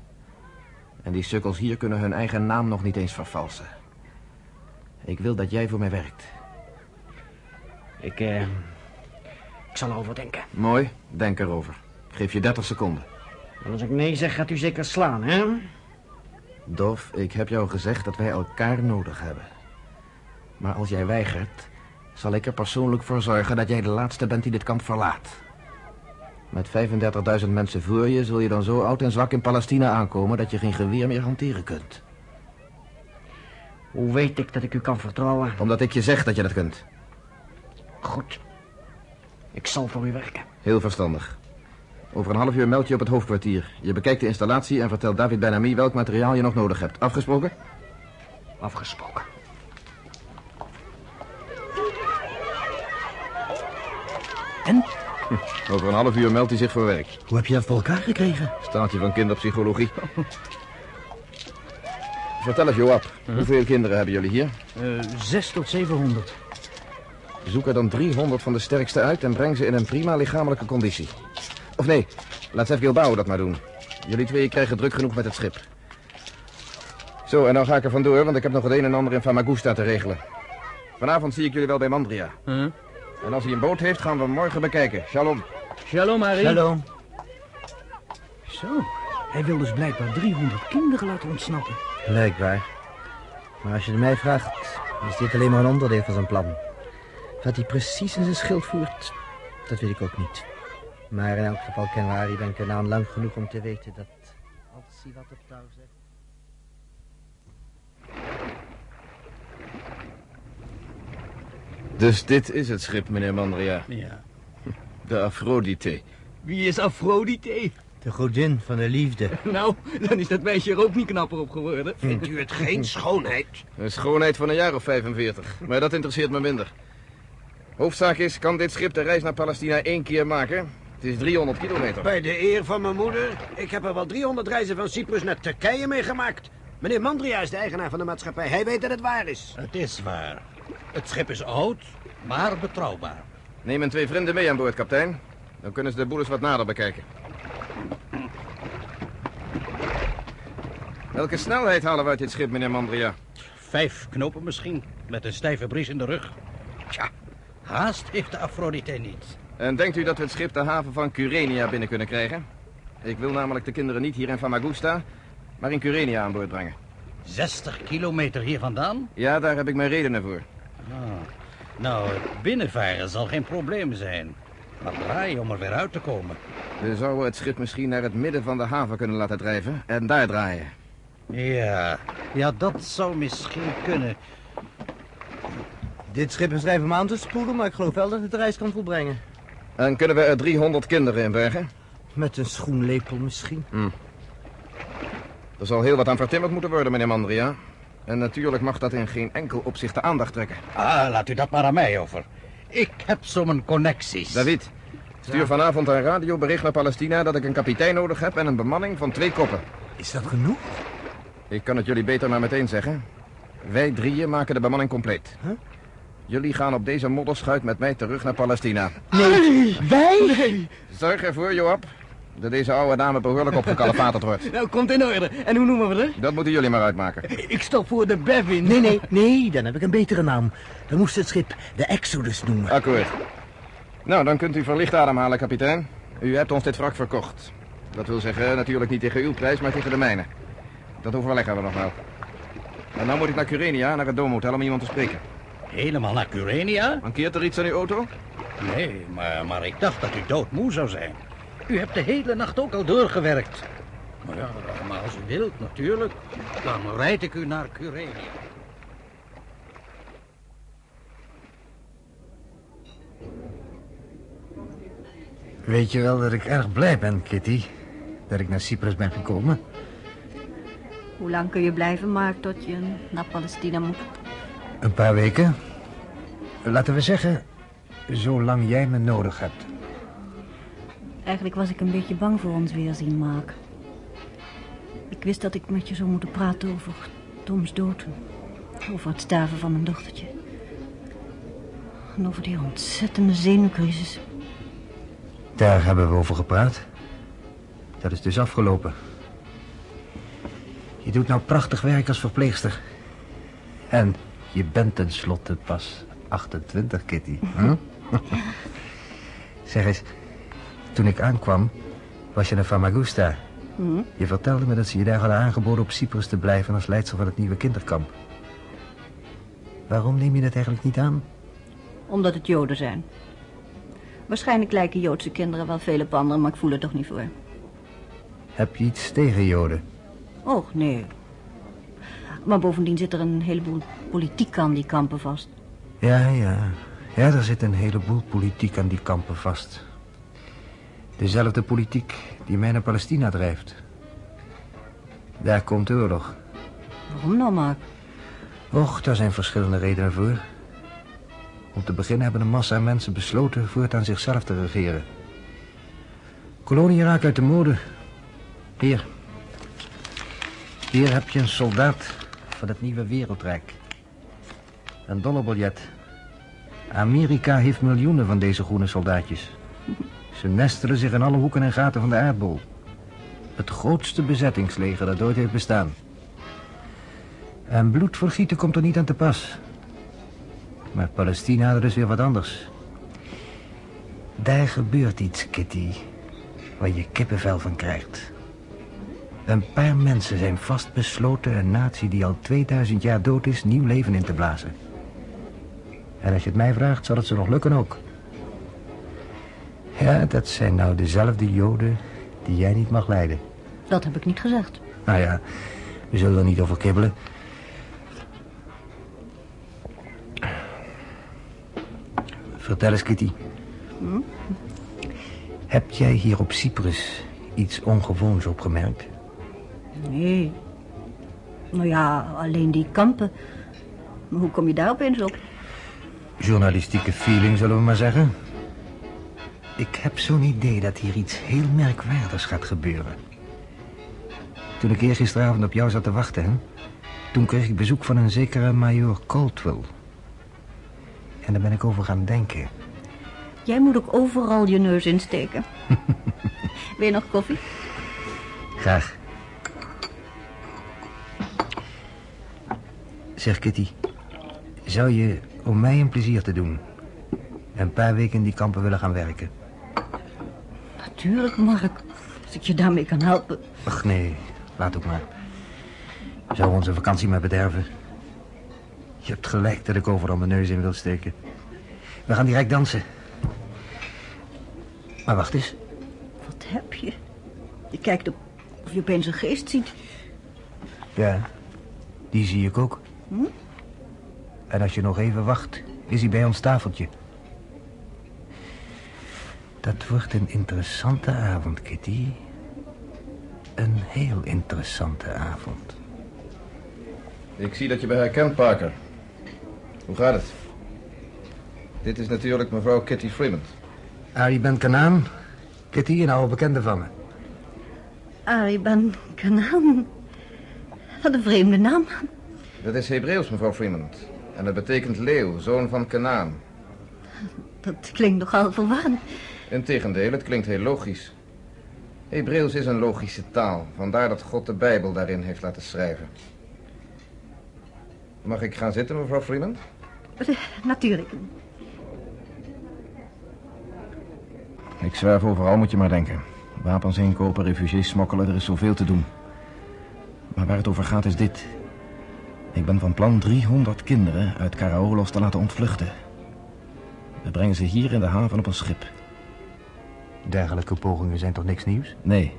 En die sukkels hier kunnen hun eigen naam nog niet eens vervalsen. Ik wil dat jij voor mij werkt. Ik, eh... Ik zal erover denken. Mooi, denk erover. Ik geef je 30 seconden. En als ik nee zeg, gaat u zeker slaan, hè? Dof, ik heb jou gezegd dat wij elkaar nodig hebben. Maar als jij weigert, zal ik er persoonlijk voor zorgen dat jij de laatste bent die dit kamp verlaat. Met 35.000 mensen voor je zul je dan zo oud en zwak in Palestina aankomen dat je geen geweer meer hanteren kunt. Hoe weet ik dat ik u kan vertrouwen? Omdat ik je zeg dat je dat kunt. Goed. Ik zal voor u werken. Heel verstandig. Over een half uur meld je op het hoofdkwartier. Je bekijkt de installatie en vertelt David Benami welk materiaal je nog nodig hebt. Afgesproken? Afgesproken. En? Over een half uur meldt hij zich voor werk. Hoe heb je dat voor elkaar gekregen? Staaltje van kinderpsychologie. Vertel eens, Joab. Hoeveel kinderen hebben jullie hier? Uh, zes tot 700. Zoek er dan 300 van de sterkste uit en breng ze in een prima lichamelijke conditie. Of nee, laat Sef Gilbao dat maar doen. Jullie twee krijgen druk genoeg met het schip. Zo, en dan ga ik er vandoor, want ik heb nog het een en ander in Famagusta te regelen. Vanavond zie ik jullie wel bij Mandria. Huh? En als hij een boot heeft, gaan we hem morgen bekijken. Shalom. Shalom, Harry. Hallo. Zo, hij wil dus blijkbaar 300 kinderen laten ontsnappen. Blijkbaar. Maar als je het mij vraagt, is dit alleen maar een onderdeel van zijn plan. Wat hij precies in zijn schild voert, dat weet ik ook niet. Maar in elk geval kennen we Arie Ben Kanaan lang genoeg om te weten dat als hij wat op touw zet... Dus dit is het schip, meneer Mandria. Ja. De Aphrodite. Wie is Aphrodite? De godin van de liefde. Nou, dan is dat meisje er ook niet knapper op geworden. Vindt u het geen schoonheid? Een schoonheid van een jaar of 45. Maar dat interesseert me minder. Hoofdzaak is, kan dit schip de reis naar Palestina één keer maken? Het is 300 kilometer. Bij de eer van mijn moeder. Ik heb er wel 300 reizen van Cyprus naar Turkije meegemaakt. Meneer Mandria is de eigenaar van de maatschappij. Hij weet dat het waar is. Het is waar. Het schip is oud, maar betrouwbaar. Neem een twee vrienden mee aan boord, kapitein. Dan kunnen ze de boel eens wat nader bekijken. Welke snelheid halen we uit dit schip, meneer Mandria? Vijf knopen misschien, met een stijve bries in de rug. Tja, haast heeft de Aphrodite niet. En denkt u dat we het schip de haven van Curenia binnen kunnen krijgen? Ik wil namelijk de kinderen niet hier in Famagusta, maar in Curenia aan boord brengen. 60 kilometer hier vandaan? Ja, daar heb ik mijn redenen voor. Ah, nou, binnenvaren zal geen probleem zijn. Maar draaien om er weer uit te komen. We zouden het schip misschien naar het midden van de haven kunnen laten drijven en daar draaien. Ja, ja, dat zou misschien kunnen. Dit schip is om aan te spoelen, maar ik geloof wel dat het de reis kan volbrengen. En kunnen we er 300 kinderen in bergen? Met een schoenlepel misschien. Hm. Er zal heel wat aan vertimmerd moeten worden, meneer Mandria. En natuurlijk mag dat in geen enkel opzicht de aandacht trekken. Ah, laat u dat maar aan mij over. Ik heb zo mijn connecties. David, stuur vanavond een radiobericht naar Palestina dat ik een kapitein nodig heb en een bemanning van twee koppen. Is dat genoeg? Ik kan het jullie beter maar meteen zeggen. Wij drieën maken de bemanning compleet. Jullie gaan op deze modderschuit met mij terug naar Palestina. Nee, wij? Nee. Zorg ervoor, Joab, dat deze oude dame behoorlijk opgekalefaterd wordt. Nou, komt in orde. En hoe noemen we haar? Dat moeten jullie maar uitmaken. Ik stop voor de Bevin. Nee, nee, nee, dan heb ik een betere naam. We moesten het schip de Exodus noemen. Akkoord. Nou, dan kunt u verlicht ademhalen, kapitein. U hebt ons dit wrak verkocht. Dat wil zeggen, natuurlijk niet tegen uw prijs, maar tegen de mijne. Dat overleggen we nog wel. En dan moet ik naar Curenia, naar het Doomhotel, om iemand te spreken. Helemaal naar Curenia? Mankeert er iets aan uw auto? Nee, maar, maar ik dacht dat u doodmoe zou zijn. U hebt de hele nacht ook al doorgewerkt. Maar ja, maar als u wilt, natuurlijk. Dan rijd ik u naar Curenia. Weet je wel dat ik erg blij ben, Kitty, dat ik naar Cyprus ben gekomen? Hoe lang kun je blijven, Mark, tot je naar Palestina moet? Een paar weken. Laten we zeggen, zolang jij me nodig hebt. Eigenlijk was ik een beetje bang voor ons weerzien, Mark. Ik wist dat ik met je zou moeten praten over Toms dood. Over het sterven van mijn dochtertje. En over die ontzettende zenuwcrisis. Daar hebben we over gepraat. Dat is dus afgelopen. Je doet nou prachtig werk als verpleegster. En je bent tenslotte pas 28, Kitty. Hm? zeg eens, toen ik aankwam, was je naar Famagusta. Hm? Je vertelde me dat ze je daar hadden aangeboden op Cyprus te blijven als leidster van het nieuwe kinderkamp. Waarom neem je dat eigenlijk niet aan? Omdat het Joden zijn. Waarschijnlijk lijken Joodse kinderen wel veel op anderen, maar ik voel er toch niet voor. Heb je iets tegen Joden? Och, nee. Maar bovendien zit er een heleboel politiek aan die kampen vast. Ja, ja. Ja, er zit een heleboel politiek aan die kampen vast. Dezelfde politiek die mij naar Palestina drijft. Daar komt de oorlog. Waarom nou, Mark? Och, daar zijn verschillende redenen voor. Om te beginnen hebben een massa mensen besloten voortaan zichzelf te regeren. Koloniën raken uit de mode. Hier. Hier heb je een soldaat van het nieuwe wereldrijk. Een dollarbiljet. Amerika heeft miljoenen van deze groene soldaatjes. Ze nestelen zich in alle hoeken en gaten van de aardbol. Het grootste bezettingsleger dat ooit heeft bestaan. En bloedvergieten komt er niet aan te pas. Maar Palestina, dat is weer wat anders. Daar gebeurt iets, Kitty, waar je kippenvel van krijgt. Een paar mensen zijn vastbesloten een natie die al 2000 jaar dood is nieuw leven in te blazen. En als je het mij vraagt, zal het ze nog lukken ook. Ja, dat zijn nou dezelfde joden die jij niet mag leiden. Dat heb ik niet gezegd. Nou ja, we zullen er niet over kibbelen. Vertel eens, Kitty. Hm? Heb jij hier op Cyprus iets ongewoons opgemerkt? Nee. Nou ja, alleen die kampen. Maar hoe kom je daar opeens op? Journalistieke feeling, zullen we maar zeggen. Ik heb zo'n idee dat hier iets heel merkwaardigs gaat gebeuren. Toen ik eergisteravond op jou zat te wachten, hè, toen kreeg ik bezoek van een zekere major Caldwell. En daar ben ik over gaan denken. Jij moet ook overal je neus insteken. Wil je nog koffie? Graag. Zeg Kitty, zou je om mij een plezier te doen... een paar weken in die kampen willen gaan werken? Natuurlijk, Mark. Als ik je daarmee kan helpen. Ach nee, laat ook maar. Zou onze vakantie maar bederven. Je hebt gelijk dat ik overal mijn neus in wil steken. We gaan direct dansen. Maar wacht eens. Wat heb je? Je kijkt op of je opeens een geest ziet. Ja, die zie ik ook. Hm? En als je nog even wacht, is hij bij ons tafeltje. Dat wordt een interessante avond, Kitty. Een heel interessante avond. Ik zie dat je me herkent, Parker. Hoe gaat het? Dit is natuurlijk mevrouw Kitty Freeman. Arie Ben Kanaan. Kitty, een oude bekende van me. Arie Ben Kanaan. Wat een vreemde naam. Dat is Hebreeuws, mevrouw Freeman. En dat betekent leeuw, zoon van Kanaan. Dat klinkt nogal verwarrend. Integendeel, het klinkt heel logisch. Hebreeuws is een logische taal. Vandaar dat God de Bijbel daarin heeft laten schrijven. Mag ik gaan zitten, mevrouw Freeman? Natuurlijk. Ik zwerf overal, moet je maar denken. Wapens inkopen, refugees smokkelen, er is zoveel te doen. Maar waar het over gaat is dit. Ik ben van plan 300 kinderen uit Karaolos te laten ontvluchten. We brengen ze hier in de haven op een schip. Dergelijke pogingen zijn toch niks nieuws? Nee,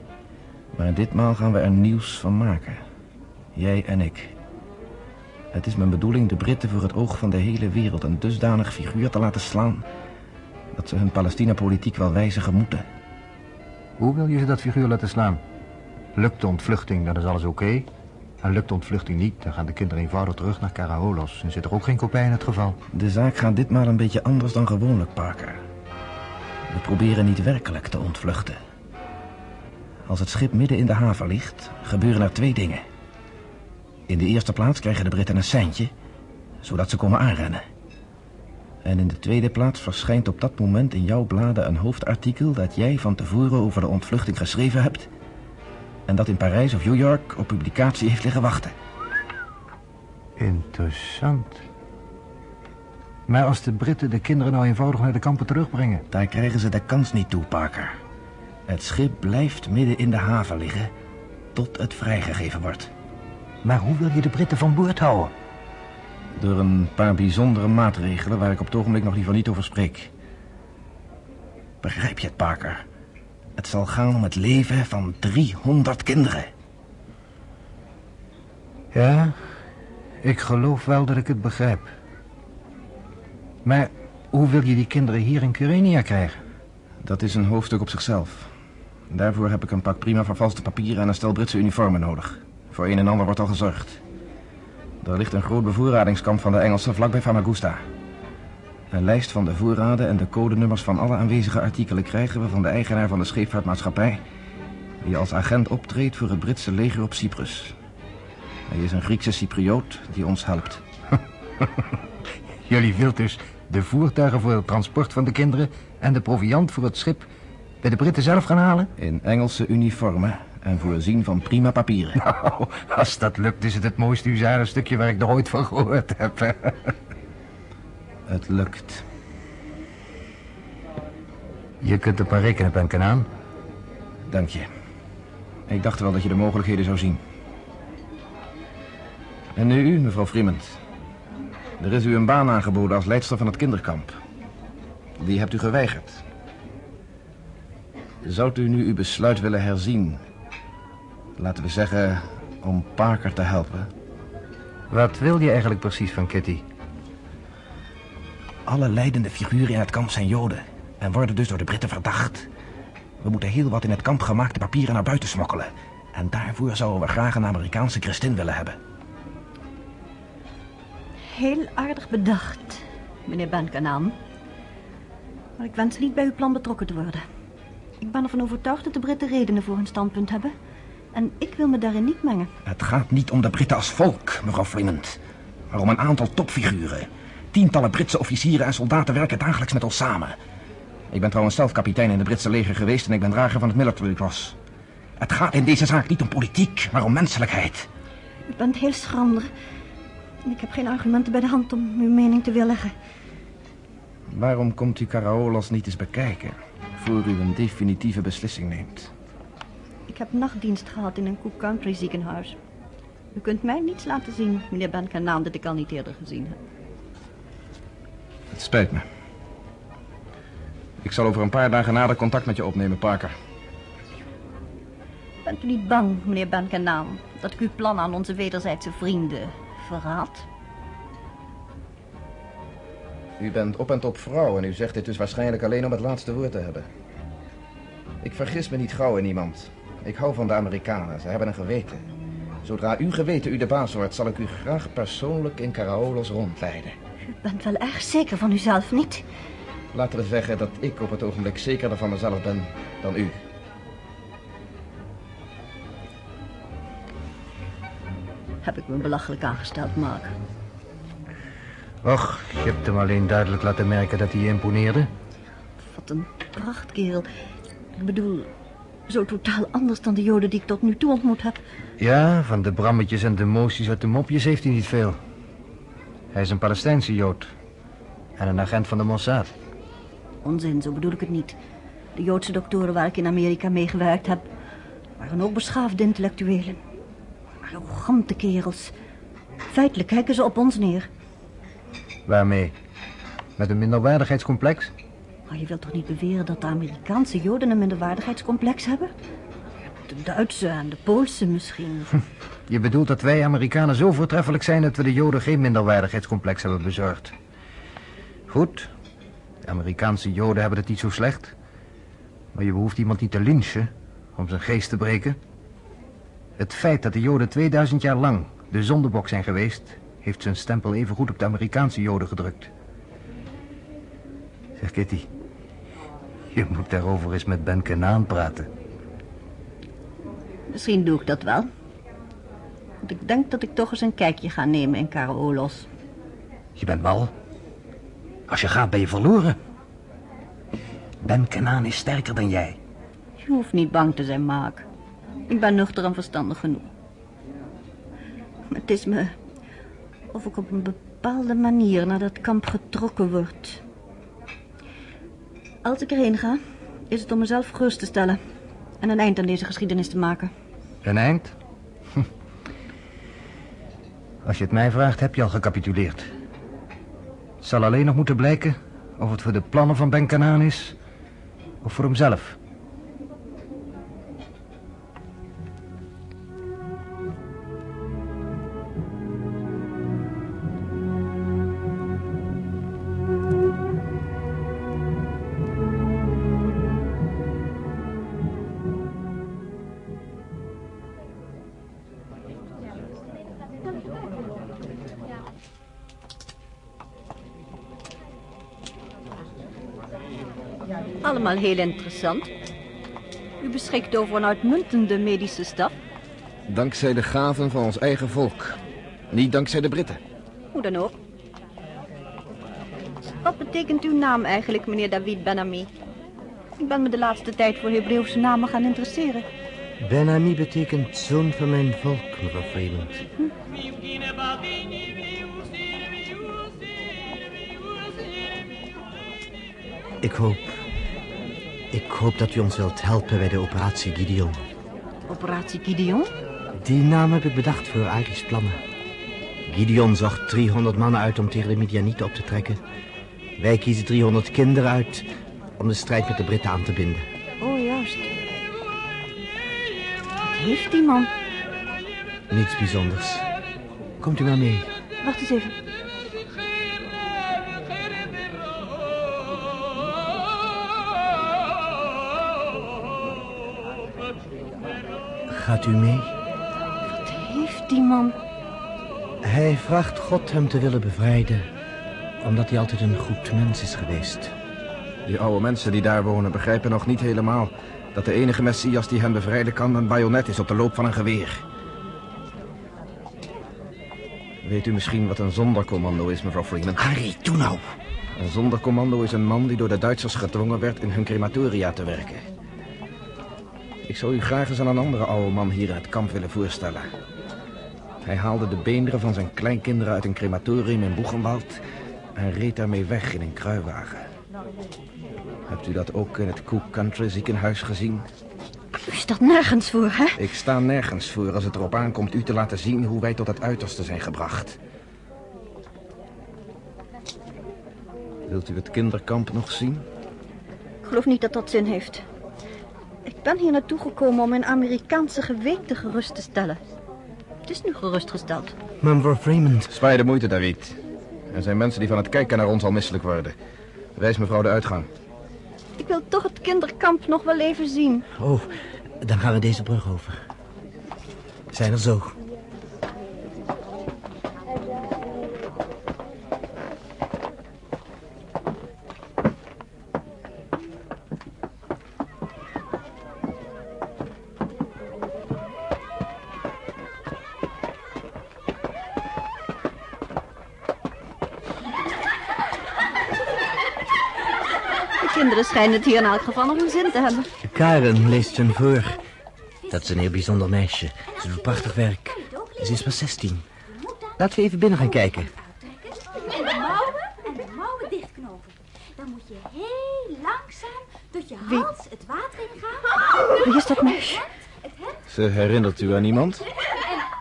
maar ditmaal gaan we er nieuws van maken. Jij en ik. Het is mijn bedoeling de Britten voor het oog van de hele wereld een dusdanig figuur te laten slaan... dat ze hun Palestina-politiek wel wijzigen moeten. Hoe wil je ze dat figuur laten slaan? Lukt de ontvluchting, dan is alles oké. En lukt de ontvluchting niet, dan gaan de kinderen eenvoudig terug naar Karaholos. En zit er ook geen kopij in het geval. De zaak gaat ditmaal een beetje anders dan gewoonlijk, Parker. We proberen niet werkelijk te ontvluchten. Als het schip midden in de haven ligt, gebeuren er twee dingen. In de eerste plaats krijgen de Britten een seintje, zodat ze komen aanrennen. En in de tweede plaats verschijnt op dat moment in jouw bladen een hoofdartikel dat jij van tevoren over de ontvluchting geschreven hebt. En dat in Parijs of New York op publicatie heeft liggen wachten. Interessant. Maar als de Britten de kinderen nou eenvoudig naar de kampen terugbrengen... Daar krijgen ze de kans niet toe, Parker. Het schip blijft midden in de haven liggen... tot het vrijgegeven wordt. Maar hoe wil je de Britten van boord houden? Door een paar bijzondere maatregelen... waar ik op het ogenblik nog liever niet over spreek. Begrijp je het, Parker? Het zal gaan om het leven van 300 kinderen. Ja, ik geloof wel dat ik het begrijp. Maar hoe wil je die kinderen hier in Curenia krijgen? Dat is een hoofdstuk op zichzelf. Daarvoor heb ik een pak prima vervalste papieren en een stel Britse uniformen nodig. Voor een en ander wordt al gezorgd. Er ligt een groot bevoorradingskamp van de Engelsen vlakbij Famagusta. Een lijst van de voorraden en de codenummers van alle aanwezige artikelen krijgen we van de eigenaar van de scheepvaartmaatschappij... die als agent optreedt voor het Britse leger op Cyprus. Hij is een Griekse Cyprioot die ons helpt. Jullie wilt dus de voertuigen voor het transport van de kinderen... en de proviand voor het schip bij de Britten zelf gaan halen? In Engelse uniformen en voorzien van prima papieren. Nou, als dat lukt is het het mooiste stukje waar ik nog ooit van gehoord heb. het lukt. Je kunt op me rekenen, Penkenaan. Dank je. Ik dacht wel dat je de mogelijkheden zou zien. En nu u, mevrouw Freeman. Er is u een baan aangeboden als leidster van het kinderkamp. Die hebt u geweigerd. Zou u nu uw besluit willen herzien? Laten we zeggen, om Parker te helpen. Wat wil je eigenlijk precies van Kitty? Alle leidende figuren in het kamp zijn Joden... en worden dus door de Britten verdacht. We moeten heel wat in het kamp gemaakte papieren naar buiten smokkelen. En daarvoor zouden we graag een Amerikaanse christin willen hebben. Heel aardig bedacht, meneer Benkanaan. Maar ik wens niet bij uw plan betrokken te worden. Ik ben ervan overtuigd dat de Britten redenen voor hun standpunt hebben. En ik wil me daarin niet mengen. Het gaat niet om de Britten als volk, mevrouw Flemont. Maar om een aantal topfiguren. Tientallen Britse officieren en soldaten werken dagelijks met ons samen. Ik ben trouwens zelf kapitein in het Britse leger geweest... en ik ben drager van het Military Cross. Het gaat in deze zaak niet om politiek, maar om menselijkheid. U bent heel schrander. En ik heb geen argumenten bij de hand om uw mening te weerleggen. Waarom komt u Caraolas niet eens bekijken... voor u een definitieve beslissing neemt? Ik heb nachtdienst gehad in een Cook Country ziekenhuis. U kunt mij niets laten zien, meneer Benkanaan, dat ik al niet eerder gezien heb. Het spijt me. Ik zal over een paar dagen nader contact met je opnemen, Parker. Bent u niet bang, meneer Benkanaan, dat ik uw plan aan onze wederzijdse vrienden verraad? U bent op en top vrouw en u zegt dit dus waarschijnlijk alleen om het laatste woord te hebben. Ik vergis me niet gauw in iemand. Ik hou van de Amerikanen, ze hebben een geweten. Zodra uw geweten u de baas wordt, zal ik u graag persoonlijk in Caraolos rondleiden. U bent wel erg zeker van uzelf, niet? Laten we zeggen dat ik op het ogenblik zekerder van mezelf ben dan u. Heb ik me belachelijk aangesteld, Mark? Och, je hebt hem alleen duidelijk laten merken dat hij je imponeerde. Wat een prachtkerel. Ik bedoel, zo totaal anders dan de joden die ik tot nu toe ontmoet heb. Ja, van de brammetjes en de moties uit de mopjes heeft hij niet veel. Hij is een Palestijnse jood. En een agent van de Mossad. Onzin, zo bedoel ik het niet. De Joodse doktoren waar ik in Amerika meegewerkt heb... waren ook beschaafde intellectuelen. Arrogante kerels. Feitelijk kijken ze op ons neer. Waarmee? Met een minderwaardigheidscomplex? Maar je wilt toch niet beweren dat de Amerikaanse Joden een minderwaardigheidscomplex hebben? De Duitse en de Poolse misschien. Je bedoelt dat wij Amerikanen zo voortreffelijk zijn... dat we de Joden geen minderwaardigheidscomplex hebben bezorgd. Goed. De Amerikaanse Joden hebben het niet zo slecht. Maar je behoeft iemand niet te lynchen om zijn geest te breken. Het feit dat de Joden 2000 jaar lang de zondebok zijn geweest... heeft zijn stempel even goed op de Amerikaanse Joden gedrukt. Zeg, Kitty... je moet daarover eens met Ben Kenaan praten. Misschien doe ik dat wel. Want ik denk dat ik toch eens een kijkje ga nemen in Karaolos. Je bent mal. Als je gaat ben je verloren. Ben Kenaan is sterker dan jij. Je hoeft niet bang te zijn, Mark. Ik ben nuchter en verstandig genoeg. Maar het is me of ik op een bepaalde manier naar dat kamp getrokken word. Als ik erheen ga, is het om mezelf gerust te stellen en een eind aan deze geschiedenis te maken. Een eind? Als je het mij vraagt, heb je al gecapituleerd. Het zal alleen nog moeten blijken of het voor de plannen van Ben Kanaan is... of voor hemzelf. Allemaal heel interessant. U beschikt over een uitmuntende medische staf. Dankzij de gaven van ons eigen volk. Niet dankzij de Britten. Hoe dan ook. Wat betekent uw naam eigenlijk, meneer David Benami? Ik ben me de laatste tijd voor Hebreeuwse namen gaan interesseren. Ben-Ami betekent zoon van mijn volk, mevrouw Freeman. Ik hoop... Ik hoop dat u ons wilt helpen bij de operatie Gideon. Operatie Gideon? Die naam heb ik bedacht voor Ari's plannen. Gideon zocht 300 mannen uit om tegen de Midianieten op te trekken. Wij kiezen 300 kinderen uit om de strijd met de Britten aan te binden. Oh, juist. Wat heeft die man? Niets bijzonders. Komt u maar mee. Wacht eens even. Gaat u mee? Wat heeft die man? Hij vraagt God hem te willen bevrijden, omdat hij altijd een goed mens is geweest. Die oude mensen die daar wonen begrijpen nog niet helemaal... dat de enige Messias die hen bevrijden kan een bajonet is op de loop van een geweer. Weet u misschien wat een zondercommando is, mevrouw Freeman? Harry, doe nou. Een zondercommando is een man die door de Duitsers gedwongen werd in hun crematoria te werken. Ik zou u graag eens aan een andere oude man hier in het kamp willen voorstellen. Hij haalde de beenderen van zijn kleinkinderen uit een crematorium in Boegenwald... en reed daarmee weg in een kruiwagen. Hebt u dat ook in het Cook Country ziekenhuis gezien? U staat nergens voor, hè? Ik sta nergens voor als het erop aankomt u te laten zien hoe wij tot het uiterste zijn gebracht. Wilt u het kinderkamp nog zien? Ik geloof niet dat dat zin heeft. Ik ben hier naartoe gekomen om mijn Amerikaanse geweten gerust te stellen. Het is nu gerustgesteld. Mevrouw Freeman... Spaar de moeite, David. Er zijn mensen die van het kijken naar ons al misselijk worden. Wijs mevrouw de uitgang. Ik wil toch het kinderkamp nog wel even zien. Oh, dan gaan we deze brug over. Zijn er zo. De kinderen schijnen het hier in elk geval nog een zin te hebben. Karen leest hun voor. Dat is een heel bijzonder meisje. Ze doet prachtig werk. Ze is pas 16. Laten we even binnen gaan kijken. En de mouwen en de mouwen dichtknopen. Dan moet je heel langzaam tot je Wie? hals het water ingaan. Wie is dat meisje? Ze herinnert u aan iemand? En,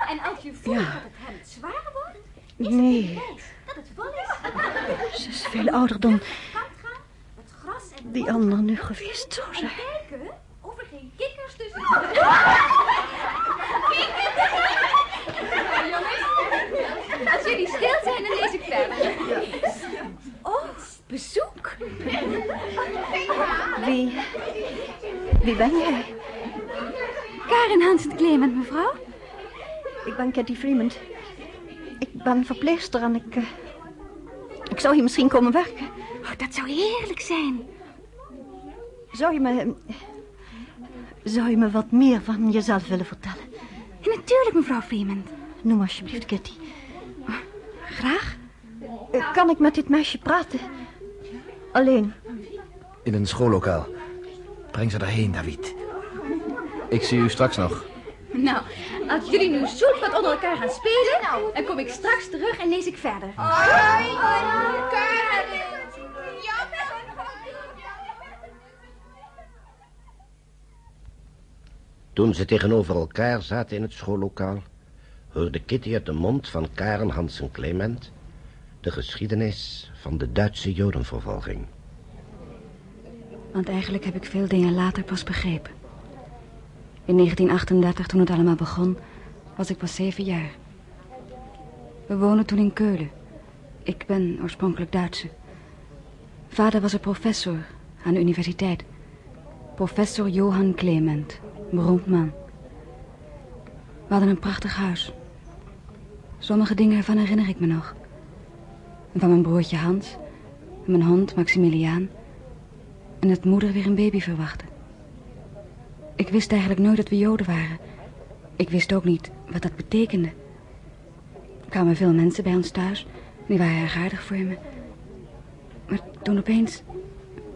en als je voelt dat het hemd zwaar wordt, Nee, dat het vol is. ze is veel ouder dan Het gras en de die ander nu geweest zou En zijn. kijken of er geen kikkers tussen Jongens, als jullie stil zijn, dan lees ik verder. Oh, bezoek. Wie... Wie ben jij? Karen Hansen Clement, mevrouw. Ik ben Cathy Freeman. Ik ben verpleegster en ik... eh, ik zou hier misschien komen werken. Oh, dat zou heerlijk zijn. Zou je me... Zou je me wat meer van jezelf willen vertellen? Ja, natuurlijk, mevrouw Freeman. Noem alsjeblieft Kitty. Graag. Eh, Kan ik met dit meisje praten? Alleen. In een schoollokaal. Breng ze daarheen, David. Ik zie u straks nog. Nou, als jullie nu zoet wat onder elkaar gaan spelen, dan kom ik straks terug en lees ik verder. Toen ze tegenover elkaar zaten in het schoollokaal... hoorde Kitty uit de mond van Karen Hansen Clement... de geschiedenis van de Duitse jodenvervolging. Want eigenlijk heb ik veel dingen later pas begrepen. In 1938, toen het allemaal begon, was ik pas zeven jaar. We woonden toen in Keulen. Ik ben oorspronkelijk Duitse. Vader was een professor aan de universiteit. Professor Johan Clement, beroemd man. We hadden een prachtig huis. Sommige dingen ervan herinner ik me nog. Van mijn broertje Hans, mijn hond Maximiliaan... en dat moeder weer een baby verwachtte. Ik wist eigenlijk nooit dat we Joden waren. Ik wist ook niet wat dat betekende. Er kwamen veel mensen bij ons thuis. Die waren erg aardig voor me. Maar toen opeens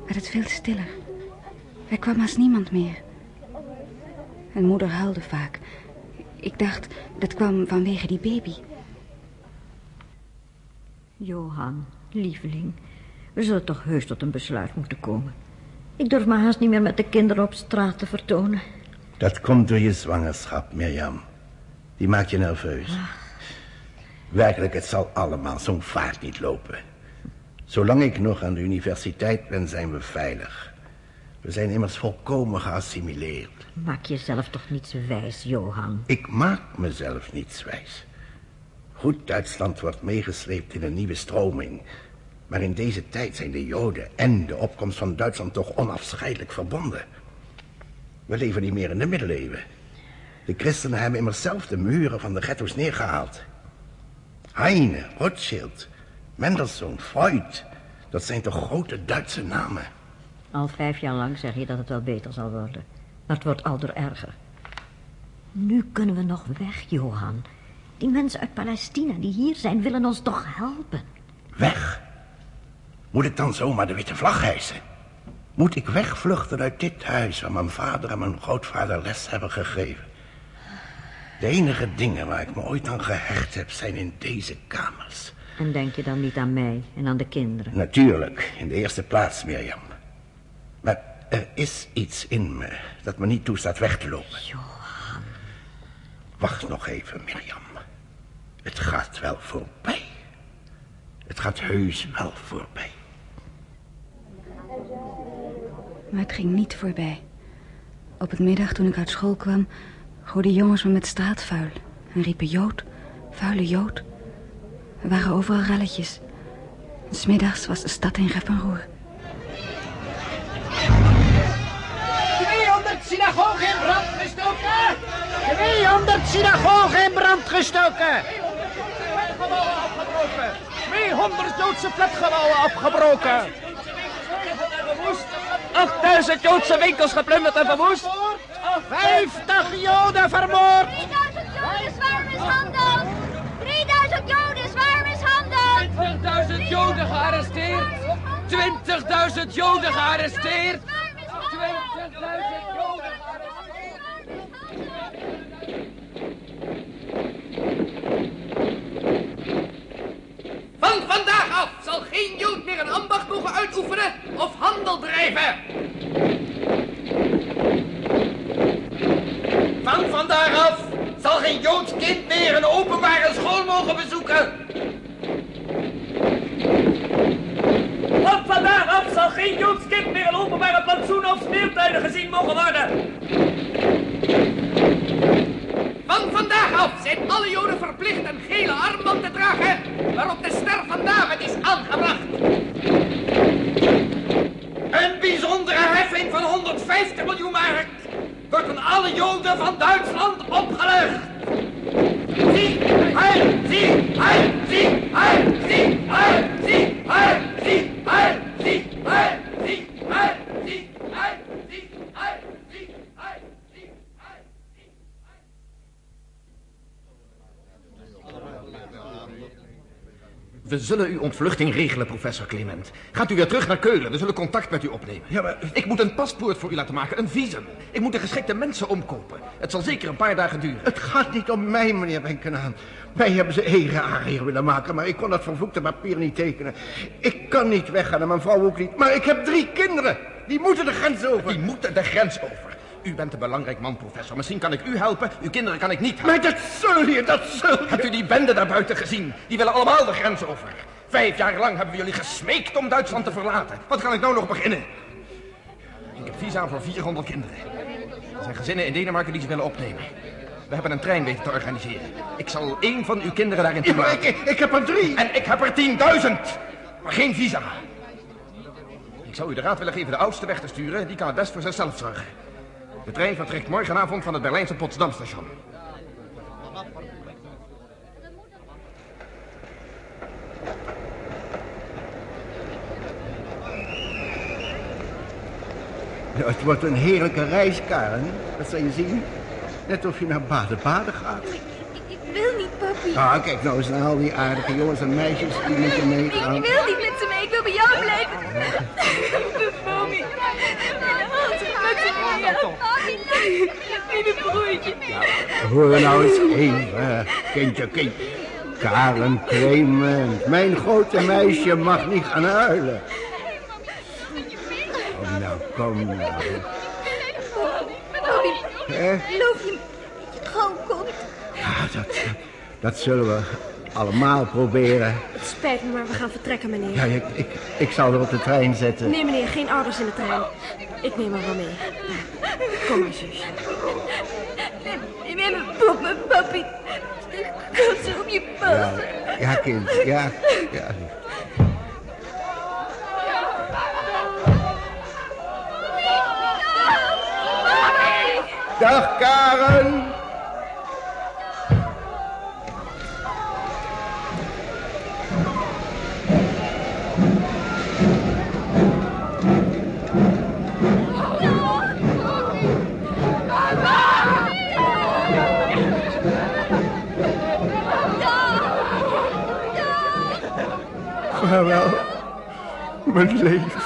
werd het veel stiller. Er kwam haast niemand meer. En moeder huilde vaak. Ik dacht, dat kwam vanwege die baby. Johan, lieveling, we zullen toch heus tot een besluit moeten komen. Ik durf me haast niet meer met de kinderen op straat te vertonen. Dat komt door je zwangerschap, Mirjam. Die maakt je nerveus. Werkelijk, het zal allemaal zo'n vaart niet lopen. Zolang ik nog aan de universiteit ben, zijn we veilig. We zijn immers volkomen geassimileerd. Maak jezelf toch niets wijs, Johan. Ik maak mezelf niets wijs. Goed, Duitsland wordt meegesleept in een nieuwe stroming. Maar in deze tijd zijn de Joden en de opkomst van Duitsland toch onafscheidelijk verbonden. We leven niet meer in de middeleeuwen. De christenen hebben immers zelf de muren van de ghetto's neergehaald. Heine, Rothschild, Mendelssohn, Freud. Dat zijn toch grote Duitse namen. Al vijf jaar lang zeg je dat het wel beter zal worden. Maar het wordt aldoor erger. Nu kunnen we nog weg, Johan. Die mensen uit Palestina die hier zijn, willen ons toch helpen? Weg? Moet ik dan zomaar de witte vlag hijsen? Moet ik wegvluchten uit dit huis waar mijn vader en mijn grootvader les hebben gegeven? De enige dingen waar ik me ooit aan gehecht heb zijn in deze kamers. En denk je dan niet aan mij en aan de kinderen? Natuurlijk, in de eerste plaats, Mirjam. Maar er is iets in me dat me niet toestaat weg te lopen. Johan. Wacht nog even, Mirjam. Het gaat wel voorbij. Het gaat heus wel voorbij. Maar het ging niet voorbij. Op het middag toen ik uit school kwam... gooiden jongens me met straatvuil... en riepen Jood, vuile Jood. Er waren overal relletjes. En 's middags was de stad in rep en roer. 200 synagogen in brand gestoken! 200 synagogen in brand gestoken! 200 Joodse flatgebouwen afgebroken. 8000 Joodse winkels geplunderd en verwoest. 50 Joden vermoord! 3000 Joden zwaar mishandeld! 3000 Joden zwaar mishandeld! 20.000 Joden gearresteerd. 20.000 Joden gearresteerd. 20.000 Joden Van vandaag af zal geen Jood meer een ambacht mogen uitoefenen of handel drijven. Van vandaag af zal geen Joods kind meer een openbare school mogen bezoeken. Van vandaag af zal geen Joods kind meer een openbare plantsoenen of speeltuinen gezien mogen worden. Van vandaag af zijn alle Joden verplicht een gele armband te dragen waarop de ster van David is aangebracht. Een bijzondere heffing van 150 miljoen mark wordt aan alle Joden van Duitsland opgelegd. Zie, hij, zie, hij, zie, hij, zie, hij, zie, hij, zie, hij, zie, hij, zie, hij, zie, zie, hij. We zullen uw ontvluchting regelen, professor Clement. Gaat u weer terug naar Keulen. We zullen contact met u opnemen. Ja, maar... Ik moet een paspoort voor u laten maken, een visum. Ik moet de geschikte mensen omkopen. Het zal zeker een paar dagen duren. Het gaat niet om mij, meneer Benkenaan. Mij hebben ze eigen aangeheer willen maken, maar ik kon dat vervloekte papier niet tekenen. Ik kan niet weggaan en mijn vrouw ook niet. Maar ik heb drie kinderen. Die moeten de grens over. Die moeten de grens over. U bent een belangrijk man, professor. Misschien kan ik u helpen. Uw kinderen kan ik niet helpen. Maar dat zul je, dat zul je. Hebt u die bende daar buiten gezien? Die willen allemaal de grens over. Vijf jaar lang hebben we jullie gesmeekt om Duitsland te verlaten. Wat kan ik nou nog beginnen? Ik heb visa voor 400 kinderen. Er zijn gezinnen in Denemarken die ze willen opnemen. We hebben een trein weten te organiseren. Ik zal één van uw kinderen daarin Ja, toelaten. ik, ik heb er drie. En ik heb er 10.000. Maar geen visa. Ik zou u de raad willen geven de oudste weg te sturen. Die kan het best voor zichzelf zorgen. De trein vertrekt morgenavond van het Berlijnse Potsdamstation. Het wordt een heerlijke reis, Karen. Dat zal je zien. Net of je naar Baden-Baden gaat. Ik wil niet, papi. Ah, kijk nou eens naar al die aardige jongens en meisjes die met je Ik meegaan. wil niet met ze mee. Ik wil bij jou blijven. Mami. Lieve broertje. Hoor nou eens even, kindje, kind. Karen Clement, mijn grote meisje mag niet gaan huilen. Kom nou, kom nou. Papi, Hè? geloof je? Ja, dat, dat zullen we allemaal proberen. Het spijt me, maar we gaan vertrekken, meneer. Ja, ik, ik, ik zal er op de trein zetten. Nee, meneer, geen ouders in de trein. Ik neem haar wel mee. Kom maar, zusje. Neem me op, mijn papi. Zo op je Ja, pas. ja kind, ja. ja. Dag, Karen. Vaarwel, mijn leven.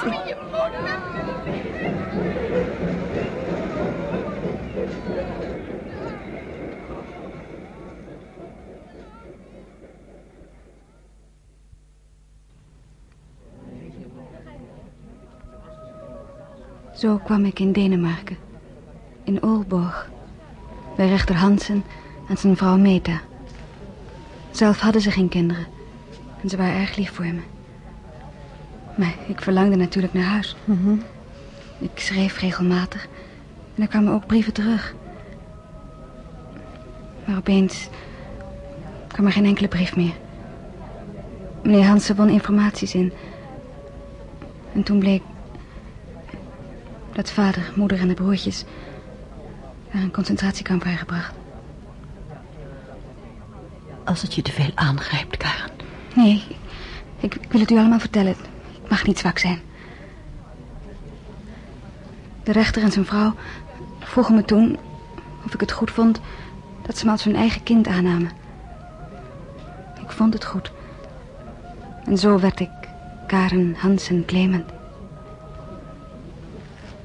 Zo kwam ik in Denemarken. In Aalborg. Bij rechter Hansen en zijn vrouw Meta. Zelf hadden ze geen kinderen. En ze waren erg lief voor me. Maar ik verlangde natuurlijk naar huis. Ik schreef regelmatig. En er kwamen ook brieven terug. Maar opeens kwam er geen enkele brief meer. Meneer Hansen won informaties in. En toen bleek dat vader, moeder en de broertjes naar een concentratiekamp waren gebracht. Als het je te veel aangrijpt, Karen. Nee, ik, wil het u allemaal vertellen. Ik mag niet zwak zijn. De rechter en zijn vrouw vroegen me toen of ik het goed vond dat ze me als hun eigen kind aannamen. Ik vond het goed. En zo werd ik Karen Hansen Clement.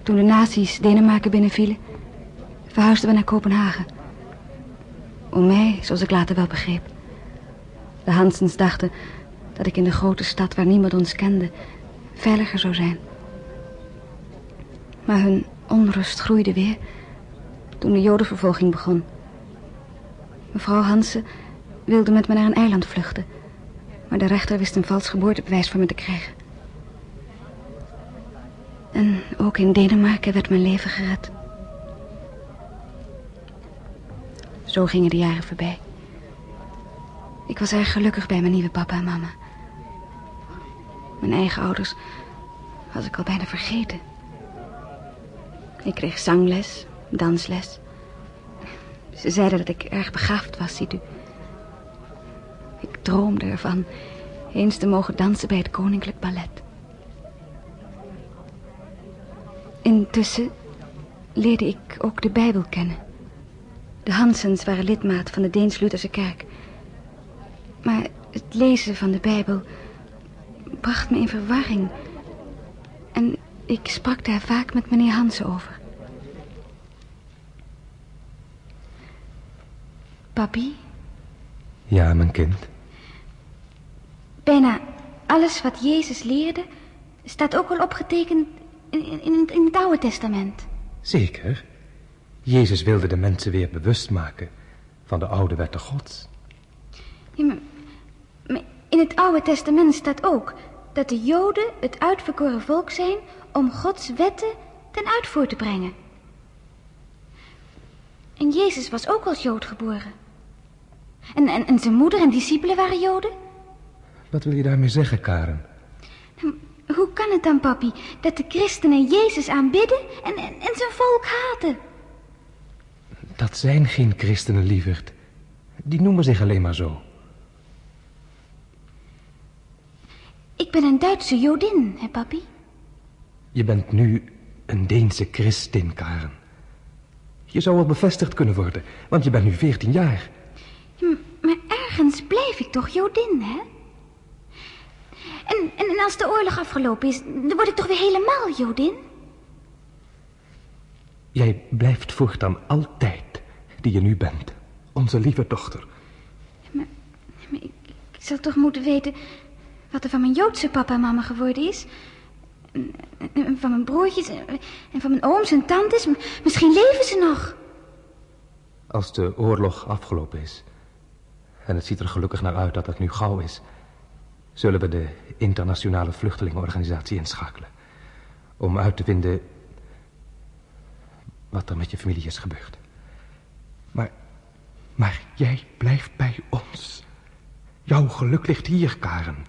Toen de nazi's Denemarken binnenvielen, verhuisden we naar Kopenhagen. Om mij, zoals ik later wel begreep. De Hansens dachten dat ik in de grote stad waar niemand ons kende veiliger zou zijn. Maar hun onrust groeide weer toen de jodenvervolging begon. Mevrouw Hansen wilde met me naar een eiland vluchten. Maar de rechter wist een vals geboortebewijs voor me te krijgen. En ook in Denemarken werd mijn leven gered. Zo gingen de jaren voorbij. Ik was erg gelukkig bij mijn nieuwe papa en mama. Mijn eigen ouders was ik al bijna vergeten. Ik kreeg zangles, dansles. Ze zeiden dat ik erg begaafd was, ziet u. Ik droomde ervan eens te mogen dansen bij het Koninklijk Ballet. Intussen leerde ik ook de Bijbel kennen. De Hansens waren lidmaat van de Deens-Lutherse kerk. Maar Het lezen van de Bijbel bracht me in verwarring. En ik sprak daar vaak met meneer Hansen over. Papi, Ja, mijn kind. bijna alles wat Jezus leerde... staat ook al opgetekend in, in, in het- Oude Testament. Zeker. Jezus wilde de mensen weer bewust maken van de oude wetten gods. Ja, maar in het Oude Testament staat ook dat de Joden het uitverkoren volk zijn om Gods wetten ten uitvoer te brengen. En Jezus was ook als Jood geboren. En, en, en zijn moeder en discipelen waren Joden. Wat wil je daarmee zeggen, Karen? Hoe kan het dan, papi, dat de christenen Jezus aanbidden en, en, en zijn volk haten? Dat zijn geen christenen, lieverd. Die noemen zich alleen maar zo. Ik ben een Duitse Jodin, hè, papi? Je bent nu een Deense christin, Karen. Je zou wel bevestigd kunnen worden, want je bent nu 14 jaar. Ja, Maar ergens blijf ik toch Jodin, hè? En, en, en als de oorlog afgelopen is, dan word ik toch weer helemaal Jodin? Jij blijft voortaan altijd die je nu bent. Onze lieve dochter. Maar ik, ik zal toch moeten weten wat er van mijn Joodse papa en mama geworden is. Van mijn broertjes en, van mijn ooms en tantes. Misschien leven ze nog. Als de oorlog afgelopen is, en het ziet er gelukkig naar uit dat het nu gauw is, zullen we de internationale vluchtelingenorganisatie inschakelen. Om uit te vinden wat er met je familie is gebeurd. Maar, maar jij blijft bij ons. Jouw geluk ligt hier, Karen.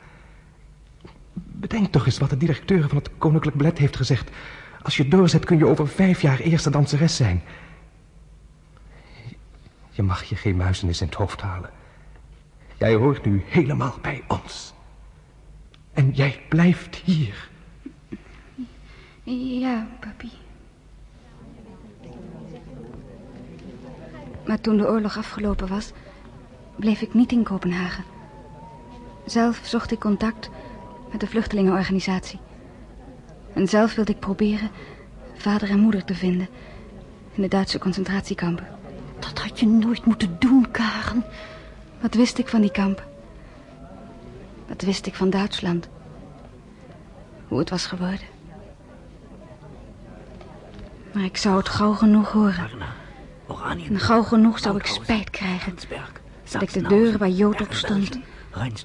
Bedenk toch eens wat de directeur van het Koninklijk Ballet heeft gezegd. Als je doorzet kun je over vijf jaar eerste danseres zijn. Je mag je geen muizenis in het hoofd halen. Jij hoort nu helemaal bij ons. En jij blijft hier. Ja, papi. Maar toen de oorlog afgelopen was, bleef ik niet in Kopenhagen. Zelf zocht ik contact met de vluchtelingenorganisatie. En zelf wilde ik proberen vader en moeder te vinden in de Duitse concentratiekampen. Dat had je nooit moeten doen, Karen. Wat wist ik van die kampen? Wat wist ik van Duitsland? Hoe het was geworden? Maar ik zou het gauw genoeg horen. En gauw genoeg zou ik spijt krijgen dat ik de deur waar Jood op stond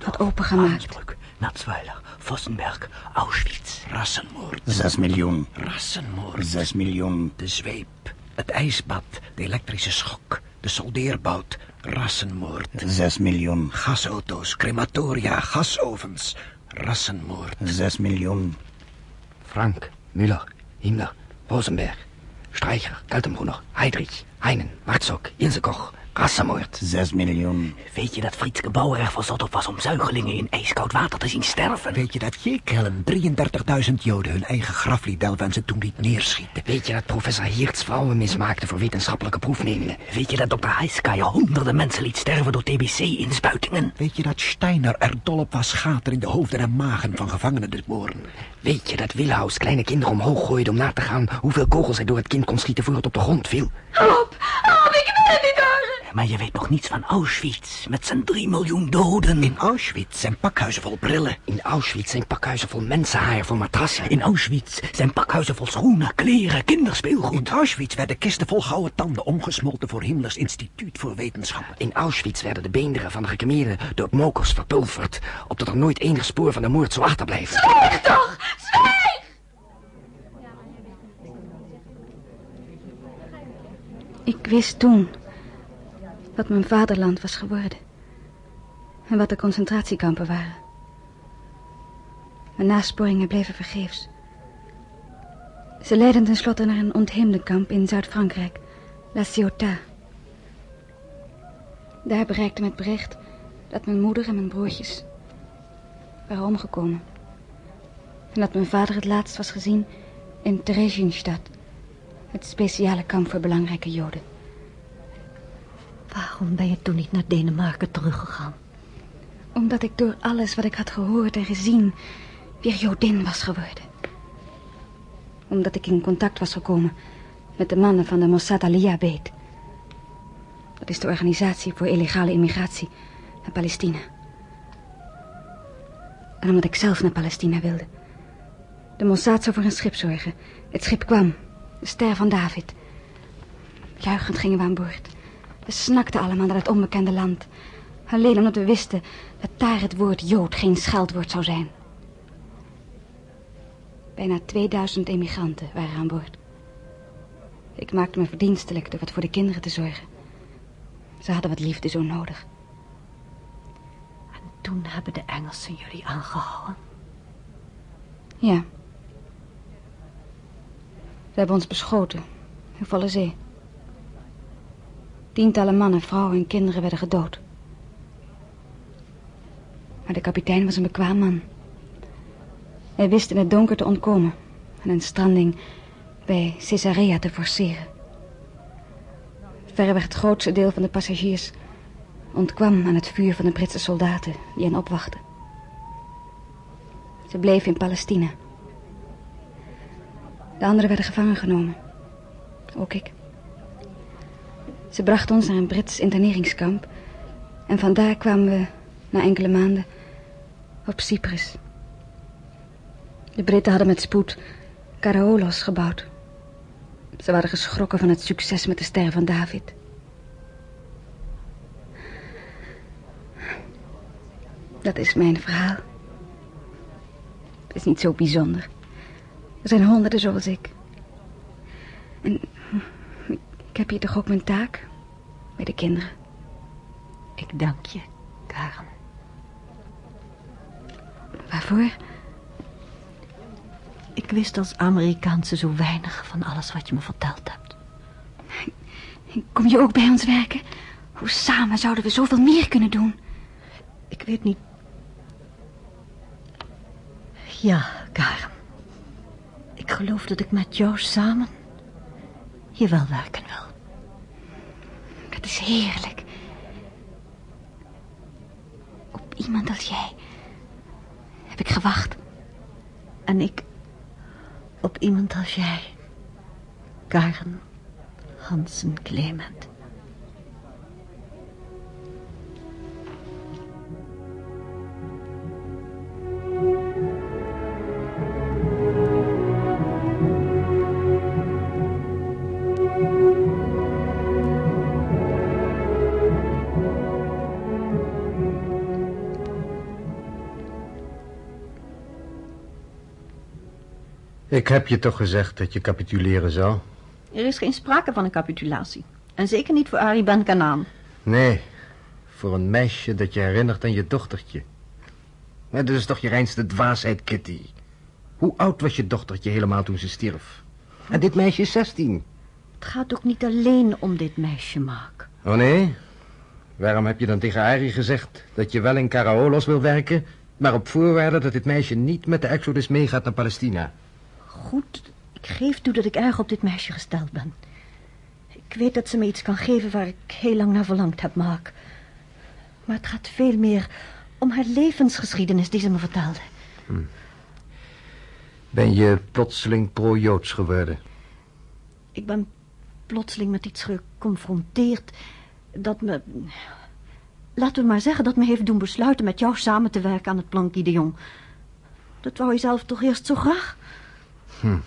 had opengemaakt. Natzweiler, Vossenberg, Auschwitz. Rassenmoord. Zes miljoen. Rassenmoord. Zes miljoen. De zweep, het ijsbad, de elektrische schok, de soldeerbout, rassenmoord. Zes miljoen. Gasauto's, crematoria, gasovens, rassenmoord. Zes miljoen. Frank, Müller, Himmler, Rosenberg, Streicher, Kaltenbrunner, Heydrich, Heinen, Marzok, Ilse Koch, rassenmoord. Zes miljoen. Weet je dat Frietske Bauer erg verzot op was om zuigelingen in ijskoud water te zien sterven? Weet je dat Jeekellen 33.000 Joden hun eigen graflied delven en ze toen liet neerschieten? Weet je dat professor Heerts vrouwen mismaakte voor wetenschappelijke proefnemingen? Weet je dat dokter Heiskaya honderden mensen liet sterven door TBC-inspuitingen? Weet je dat Steiner er dol op was gaten in de hoofden en magen van gevangenen te boren? Weet je dat Wilhaus kleine kinderen omhoog gooide om na te gaan hoeveel kogels hij door het kind kon schieten voor het op de grond viel? Help! Help, ik wil het niet horen! Maar je weet nog niets van Auschwitz, met zijn drie miljoen doden. In Auschwitz zijn pakhuizen vol brillen. In Auschwitz zijn pakhuizen vol mensenhaar voor matrassen. In Auschwitz zijn pakhuizen vol schoenen, kleren, kinderspeelgoed. In Auschwitz werden kisten vol gouden tanden omgesmolten voor Himmlers Instituut voor Wetenschap. In Auschwitz werden de beenderen van de gekremeerden door mokers verpulverd, opdat er nooit enig spoor van de moord zou achterblijven. Zwijg toch! Zwijg! Ik wist toen wat mijn vaderland was geworden. En wat de concentratiekampen waren. Mijn nasporingen bleven vergeefs. Ze leidden tenslotte naar een ontheemdenkamp in Zuid-Frankrijk, La Ciotat. Daar bereikte me het bericht dat mijn moeder en mijn broertjes waren omgekomen. En dat mijn vader het laatst was gezien in Theresienstadt, het speciale kamp voor belangrijke Joden. Waarom ben je toen niet naar Denemarken teruggegaan? Omdat ik door alles wat ik had gehoord en gezien... weer Jodin was geworden. Omdat ik in contact was gekomen... met de mannen van de Mossad Aliyah-beet. Dat is de organisatie voor illegale immigratie naar Palestina. En omdat ik zelf naar Palestina wilde. De Mossad zou voor een schip zorgen. Het schip kwam. De ster van David. Juichend gingen we aan boord. We snakten allemaal naar het onbekende land. Alleen omdat we wisten dat daar het woord Jood geen scheldwoord zou zijn. Bijna 2000 emigranten waren aan boord. Ik maakte me verdienstelijk door wat voor de kinderen te zorgen. Ze hadden wat liefde zo nodig. Toen hebben de Engelsen jullie aangehouden. Ja. Ze hebben ons beschoten. In volle zee. Tientallen mannen, vrouwen en kinderen werden gedood. Maar de kapitein was een bekwaam man. Hij wist in het donker te ontkomen en een stranding bij Caesarea te forceren. Verreweg het grootste deel van de passagiers ontkwam aan het vuur van de Britse soldaten die hen opwachten. Ze bleven in Palestina. De anderen werden gevangen genomen. Ook ik. Ze brachten ons naar een Brits interneringskamp. En vandaar kwamen we, na enkele maanden, op Cyprus. De Britten hadden met spoed Karaolos gebouwd. Ze waren geschrokken van het succes met de ster van David. Dat is mijn verhaal. Het is niet zo bijzonder. Er zijn honderden zoals ik. En ik heb hier toch ook mijn taak bij de kinderen. Ik dank je, Karen. Waarvoor? Ik wist als Amerikaanse zo weinig van alles wat je me verteld hebt. Kom je ook bij ons werken? Hoe samen zouden we zoveel meer kunnen doen? Ik weet niet. Ja, Karen. Geloof dat ik met jou samen hier wel werken wil. Dat is heerlijk. Op iemand als jij heb ik gewacht. En ik op iemand als jij. Karen Hansen Clement. Ik heb je toch gezegd dat je capituleren zou? Er is geen sprake van een capitulatie. En zeker niet voor Ari Ben Kanaan. Nee, voor een meisje dat je herinnert aan je dochtertje. Maar dat is toch je reinste dwaasheid, Kitty. Hoe oud was je dochtertje helemaal toen ze stierf? En dit meisje is 16. Het gaat ook niet alleen om dit meisje, Mark. Oh nee? Waarom heb je dan tegen Ari gezegd dat je wel in Karaolos wil werken... maar op voorwaarde dat dit meisje niet met de Exodus meegaat naar Palestina? Goed, ik geef toe dat ik erg op dit meisje gesteld ben. Ik weet dat ze me iets kan geven waar ik heel lang naar verlangd heb, Mark. Maar het gaat veel meer om haar levensgeschiedenis die ze me vertelde. Hm. Ben je plotseling pro-Joods geworden? Ik ben plotseling met iets geconfronteerd dat me... Laten we maar zeggen dat me heeft doen besluiten met jou samen te werken aan het plan Gideon. Dat wou je zelf toch eerst zo graag? Hm.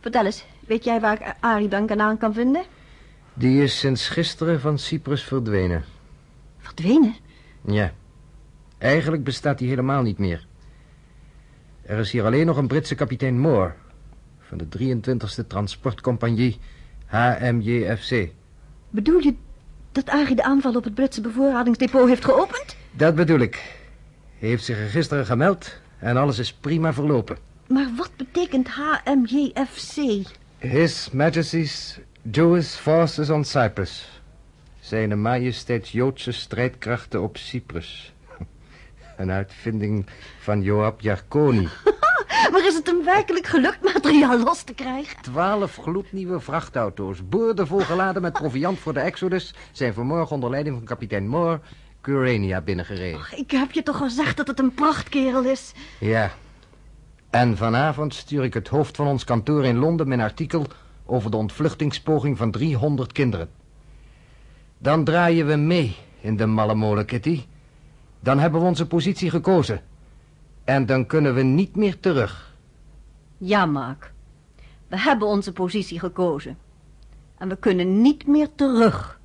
Vertel eens, weet jij waar ik Arie Duncan aan kan vinden? Die is sinds gisteren van Cyprus verdwenen. Verdwenen? Ja. Eigenlijk bestaat die helemaal niet meer. Er is hier alleen nog een Britse kapitein Moore... van de 23e transportcompagnie HMJFC. Bedoel je dat Arie de aanval op het Britse bevoorradingsdepot heeft geopend? Dat bedoel ik. Hij heeft zich er gisteren gemeld en alles is prima verlopen. Maar wat betekent HMJFC? His Majesty's Jewish Forces on Cyprus. Zijn majesteits Joodse strijdkrachten op Cyprus. Een uitvinding van Joab Jarkoni. maar is het hem werkelijk gelukt materiaal los te krijgen? Twaalf gloednieuwe vrachtauto's, boordevol geladen met proviand voor de Exodus... zijn vanmorgen onder leiding van kapitein Moore... Curania binnengereden. Ik heb je toch gezegd dat het een prachtkerel is? Ja. En vanavond stuur ik het hoofd van ons kantoor in Londen mijn artikel over de ontvluchtingspoging van 300 kinderen. Dan draaien we mee in de malle molen, Kitty. Dan hebben we onze positie gekozen. En dan kunnen we niet meer terug. Ja, Mark. We hebben onze positie gekozen. En we kunnen niet meer terug.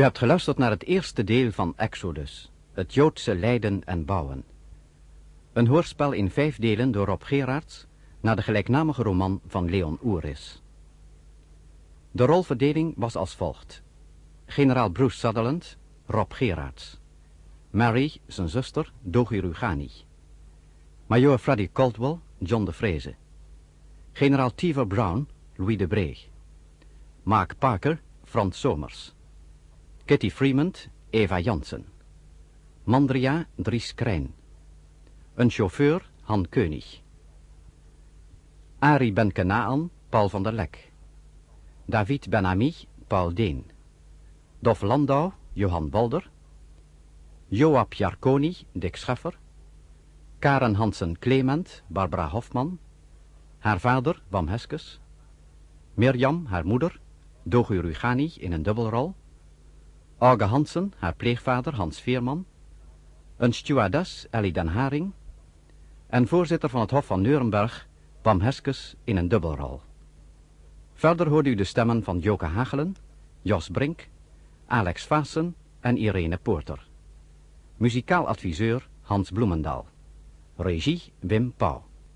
U hebt geluisterd naar het eerste deel van Exodus, het Joodse lijden en bouwen. Een hoorspel in vijf delen door Rob Gerards, naar de gelijknamige roman van Leon Oeris. De rolverdeling was als volgt. Generaal Bruce Sutherland, Rob Gerards. Mary, zijn zuster, Dogi Rugani. Major Freddy Caldwell, John de Vreze. Generaal Tiver Brown, Louis de Breeg. Mark Parker, Frans Somers. Kitty Freeman, Eva Jansen. Mandria, Dries Krijn. Een chauffeur, Han Keunig. Ari Ben Kenaan, Paul van der Lek. David Ben-Ami, Paul Deen. Dof Landau, Johan Walder. Joab Jarkoni, Dick Scheffer. Karen Hansen Clement, Barbara Hofman. Haar vader, Wam Heskes. Mirjam, haar moeder, Dogu Rugani in een dubbelrol. Auge Hansen, haar pleegvader Hans Veerman. Een stewardess, Ellie den Haring. En voorzitter van het Hof van Neurenberg, Wam Heskes in een dubbelrol. Verder hoorde u de stemmen van Joke Hagelen, Jos Brink, Alex Vaassen en Irene Poorter. Muzikaal adviseur Hans Bloemendaal. Regie Wim Pauw.